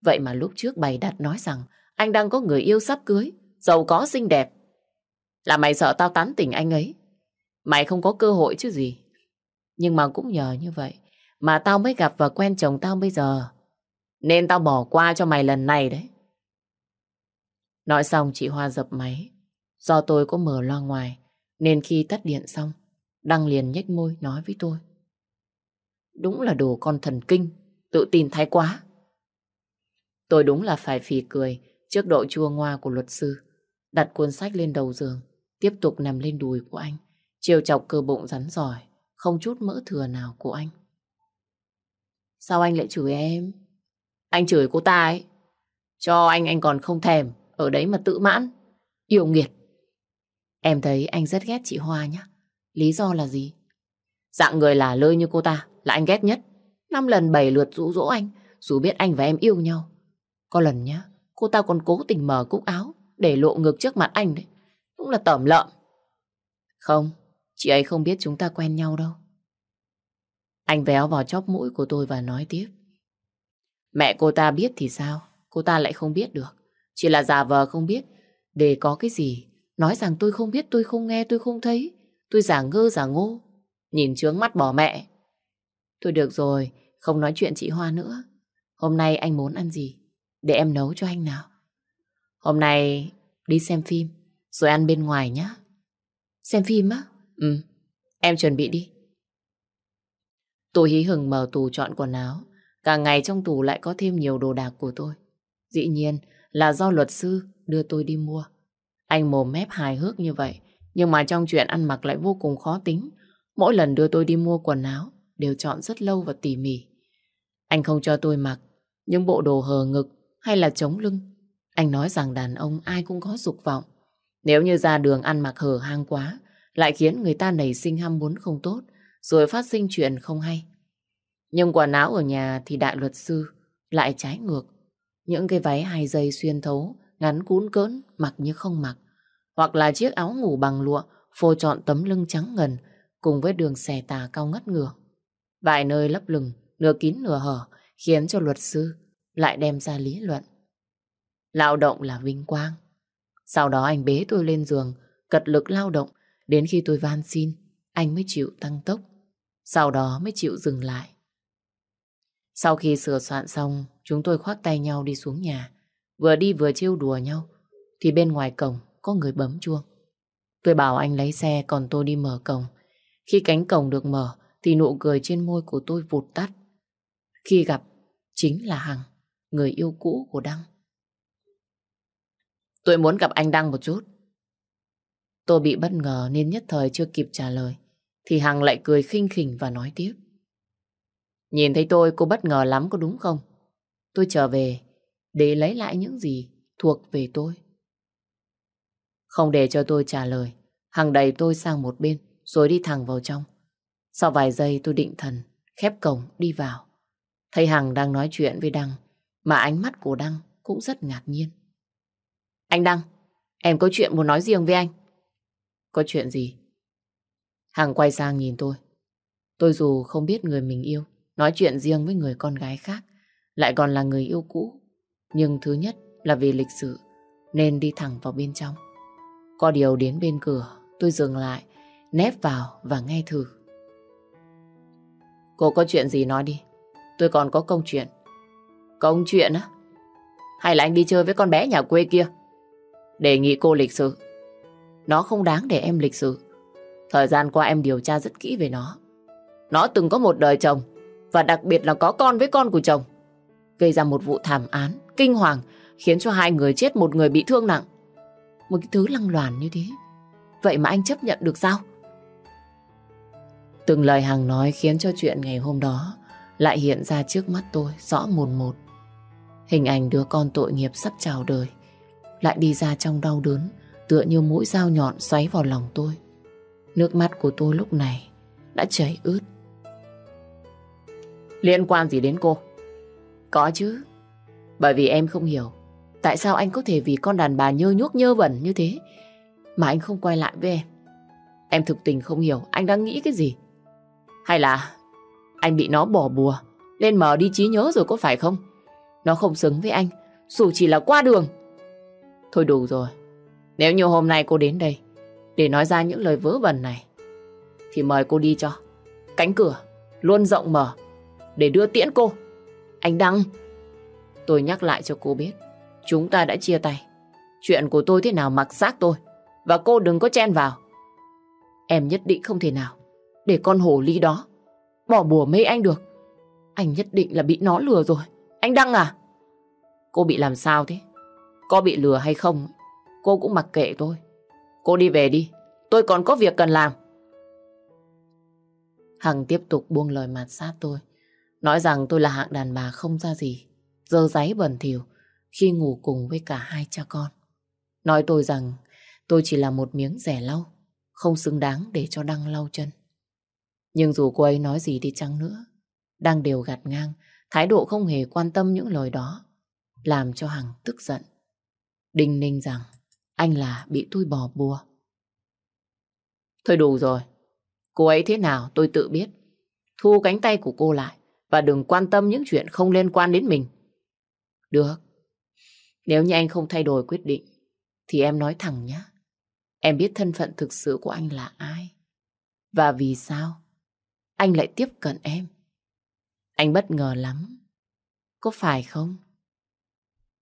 Speaker 1: Vậy mà lúc trước bày đặt nói rằng anh đang có người yêu sắp cưới, giàu có xinh đẹp. Là mày sợ tao tán tỉnh anh ấy. Mày không có cơ hội chứ gì. Nhưng mà cũng nhờ như vậy mà tao mới gặp và quen chồng tao bây giờ. Nên tao bỏ qua cho mày lần này đấy. Nói xong chị Hoa dập máy. Do tôi có mở loa ngoài, nên khi tắt điện xong, Đăng liền nhếch môi nói với tôi. Đúng là đồ con thần kinh, tự tin thái quá. Tôi đúng là phải phì cười trước độ chua ngoa của luật sư. Đặt cuốn sách lên đầu giường, tiếp tục nằm lên đùi của anh, chiều chọc cơ bụng rắn giỏi, không chút mỡ thừa nào của anh. Sao anh lại chửi em? Anh chửi cô ta ấy. Cho anh anh còn không thèm, ở đấy mà tự mãn. Yêu nghiệt. Em thấy anh rất ghét chị Hoa nhá. Lý do là gì? Dạng người là lơi như cô ta là anh ghét nhất. Năm lần bảy lượt rũ rỗ anh, dù biết anh và em yêu nhau. Có lần nhá, cô ta còn cố tình mở cúc áo để lộ ngực trước mặt anh đấy. Cũng là tẩm lợm. Không, chị ấy không biết chúng ta quen nhau đâu. Anh véo vào chóp mũi của tôi và nói tiếp. Mẹ cô ta biết thì sao? Cô ta lại không biết được. Chỉ là giả vờ không biết. Để có cái gì, nói rằng tôi không biết, tôi không nghe, tôi không thấy. Tôi giả ngơ giả ngô. Nhìn trướng mắt bỏ mẹ. Thôi được rồi, không nói chuyện chị Hoa nữa. Hôm nay anh muốn ăn gì? Để em nấu cho anh nào. Hôm nay đi xem phim, rồi ăn bên ngoài nhá. Xem phim á? Ừ, em chuẩn bị đi. Tôi hí hừng mở tủ chọn quần áo. Càng ngày trong tủ lại có thêm nhiều đồ đạc của tôi. Dĩ nhiên là do luật sư đưa tôi đi mua. Anh mồm mép hài hước như vậy, nhưng mà trong chuyện ăn mặc lại vô cùng khó tính. Mỗi lần đưa tôi đi mua quần áo, đều chọn rất lâu và tỉ mỉ. Anh không cho tôi mặc những bộ đồ hờ ngực hay là chống lưng. Anh nói rằng đàn ông ai cũng có dục vọng. Nếu như ra đường ăn mặc hở hang quá, lại khiến người ta nảy sinh ham muốn không tốt, rồi phát sinh chuyện không hay. Nhưng quần áo ở nhà thì đại luật sư lại trái ngược. Những cái váy hai dây xuyên thấu, ngắn cún cỡn, mặc như không mặc. Hoặc là chiếc áo ngủ bằng lụa, phô trọn tấm lưng trắng ngần, cùng với đường xẻ tà cao ngất ngửa. Vài nơi lấp lửng, nửa kín nửa hở, khiến cho luật sư lại đem ra lý luận. Lao động là vinh quang. Sau đó anh bế tôi lên giường, cật lực lao động, đến khi tôi van xin, anh mới chịu tăng tốc. Sau đó mới chịu dừng lại. Sau khi sửa soạn xong, chúng tôi khoác tay nhau đi xuống nhà. Vừa đi vừa trêu đùa nhau, thì bên ngoài cổng có người bấm chuông. Tôi bảo anh lấy xe còn tôi đi mở cổng. Khi cánh cổng được mở, thì nụ cười trên môi của tôi vụt tắt. Khi gặp, chính là Hằng, người yêu cũ của Đăng. Tôi muốn gặp anh Đăng một chút. Tôi bị bất ngờ nên nhất thời chưa kịp trả lời. Thì Hằng lại cười khinh khỉnh và nói tiếp. Nhìn thấy tôi cô bất ngờ lắm có đúng không? Tôi trở về để lấy lại những gì thuộc về tôi. Không để cho tôi trả lời, Hằng đẩy tôi sang một bên rồi đi thẳng vào trong. Sau vài giây tôi định thần, khép cổng đi vào. Thấy Hằng đang nói chuyện với Đăng, mà ánh mắt của Đăng cũng rất ngạc nhiên. Anh Đăng, em có chuyện muốn nói riêng với anh. Có chuyện gì? Hằng quay sang nhìn tôi. Tôi dù không biết người mình yêu, nói chuyện riêng với người con gái khác, lại còn là người yêu cũ. Nhưng thứ nhất là vì lịch sự, nên đi thẳng vào bên trong. Có điều đến bên cửa, tôi dừng lại, nép vào và nghe thử. Cô có chuyện gì nói đi, tôi còn có công chuyện. Công chuyện á? Hay là anh đi chơi với con bé nhà quê kia? Đề nghị cô lịch sự. Nó không đáng để em lịch sự. Thời gian qua em điều tra rất kỹ về nó. Nó từng có một đời chồng và đặc biệt là có con với con của chồng. Gây ra một vụ thảm án, kinh hoàng khiến cho hai người chết một người bị thương nặng. Một cái thứ lăng loàn như thế. Vậy mà anh chấp nhận được sao? Từng lời Hằng nói khiến cho chuyện ngày hôm đó lại hiện ra trước mắt tôi rõ mồn một. Hình ảnh đứa con tội nghiệp sắp chào đời lại đi ra trong đau đớn, tựa như mũi dao nhọn xoáy vào lòng tôi. Nước mắt của tôi lúc này đã chảy ướt. Liên quan gì đến cô? Có chứ. Bởi vì em không hiểu, tại sao anh có thể vì con đàn bà nhơ nhuốc nhơ bẩn như thế mà anh không quay lại với em. Em thực tình không hiểu anh đang nghĩ cái gì. Hay là anh bị nó bỏ bùa, lên mờ đi trí nhớ rồi có phải không? Nó không xứng với anh, dù chỉ là qua đường. Thôi đủ rồi. Nếu như hôm nay cô đến đây để nói ra những lời vớ vẩn này thì mời cô đi cho. Cánh cửa luôn rộng mở để đưa tiễn cô. Anh Đăng, tôi nhắc lại cho cô biết, chúng ta đã chia tay. Chuyện của tôi thế nào mặc xác tôi, và cô đừng có chen vào. Em nhất định không thể nào để con hổ ly đó bỏ bùa mê anh được. Anh nhất định là bị nó lừa rồi. Anh Đăng à? Cô bị làm sao thế? Có bị lừa hay không, cô cũng mặc kệ tôi. Cô đi về đi, tôi còn có việc cần làm. Hằng tiếp tục buông lời mạt sát tôi. Nói rằng tôi là hạng đàn bà không ra gì. Dơ giấy bẩn thỉu khi ngủ cùng với cả hai cha con. Nói tôi rằng tôi chỉ là một miếng rẻ lau, không xứng đáng để cho Đăng lau chân. Nhưng dù cô ấy nói gì đi chăng nữa, Đăng đều gạt ngang, thái độ không hề quan tâm những lời đó, làm cho Hằng tức giận. Đinh ninh rằng anh là bị tôi bỏ bùa. Thôi đủ rồi, cô ấy thế nào tôi tự biết. Thu cánh tay của cô lại và đừng quan tâm những chuyện không liên quan đến mình. Được, Nếu như anh không thay đổi quyết định, thì em nói thẳng nhé. Em biết thân phận thực sự của anh là ai. Và vì sao anh lại tiếp cận em? Anh bất ngờ lắm. Có phải không?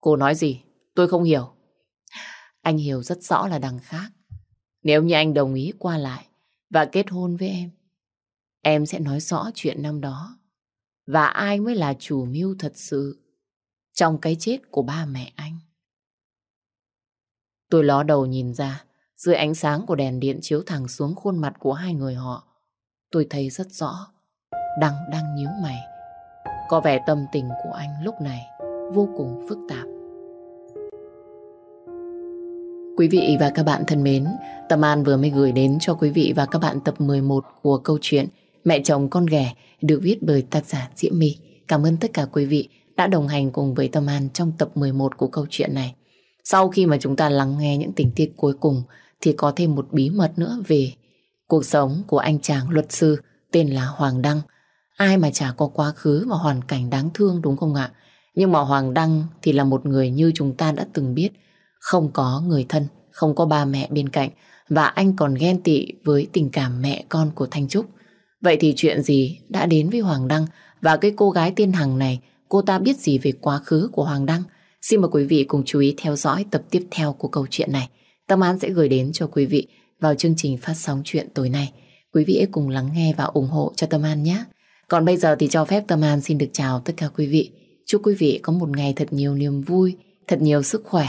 Speaker 1: Cô nói gì? Tôi không hiểu. Anh hiểu rất rõ là đằng khác. Nếu như anh đồng ý qua lại và kết hôn với em, em sẽ nói rõ chuyện năm đó. Và ai mới là chủ mưu thật sự trong cái chết của ba mẹ anh. Tôi ló đầu nhìn ra, dưới ánh sáng của đèn điện chiếu thẳng xuống khuôn mặt của hai người họ. Tôi thấy rất rõ, Đăng đang nhíu mày. Có vẻ tâm tình của anh lúc này vô cùng phức tạp. Quý vị và các bạn thân mến, Tâm An vừa mới gửi đến cho quý vị và các bạn tập 11 của câu chuyện Mẹ chồng con ghẻ được viết bởi tác giả Diễm My. Cảm ơn tất cả quý vị đã đồng hành cùng với Tâm An trong tập 11 của câu chuyện này. Sau khi mà chúng ta lắng nghe những tình tiết cuối cùng thì có thêm một bí mật nữa về cuộc sống của anh chàng luật sư tên là Hoàng Đăng. Ai mà chả có quá khứ và hoàn cảnh đáng thương đúng không ạ? Nhưng mà Hoàng Đăng thì là một người như chúng ta đã từng biết không có người thân, không có ba mẹ bên cạnh và anh còn ghen tị với tình cảm mẹ con của Thanh Trúc. Vậy thì chuyện gì đã đến với Hoàng Đăng và cái cô gái tiên Hằng này cô ta biết gì về quá khứ của Hoàng Đăng? Xin mời quý vị cùng chú ý theo dõi tập tiếp theo của câu chuyện này. Tâm An sẽ gửi đến cho quý vị vào chương trình phát sóng chuyện tối nay. Quý vị hãy cùng lắng nghe và ủng hộ cho Tâm An nhé. Còn bây giờ thì cho phép Tâm An xin được chào tất cả quý vị. Chúc quý vị có một ngày thật nhiều niềm vui, thật nhiều sức khỏe.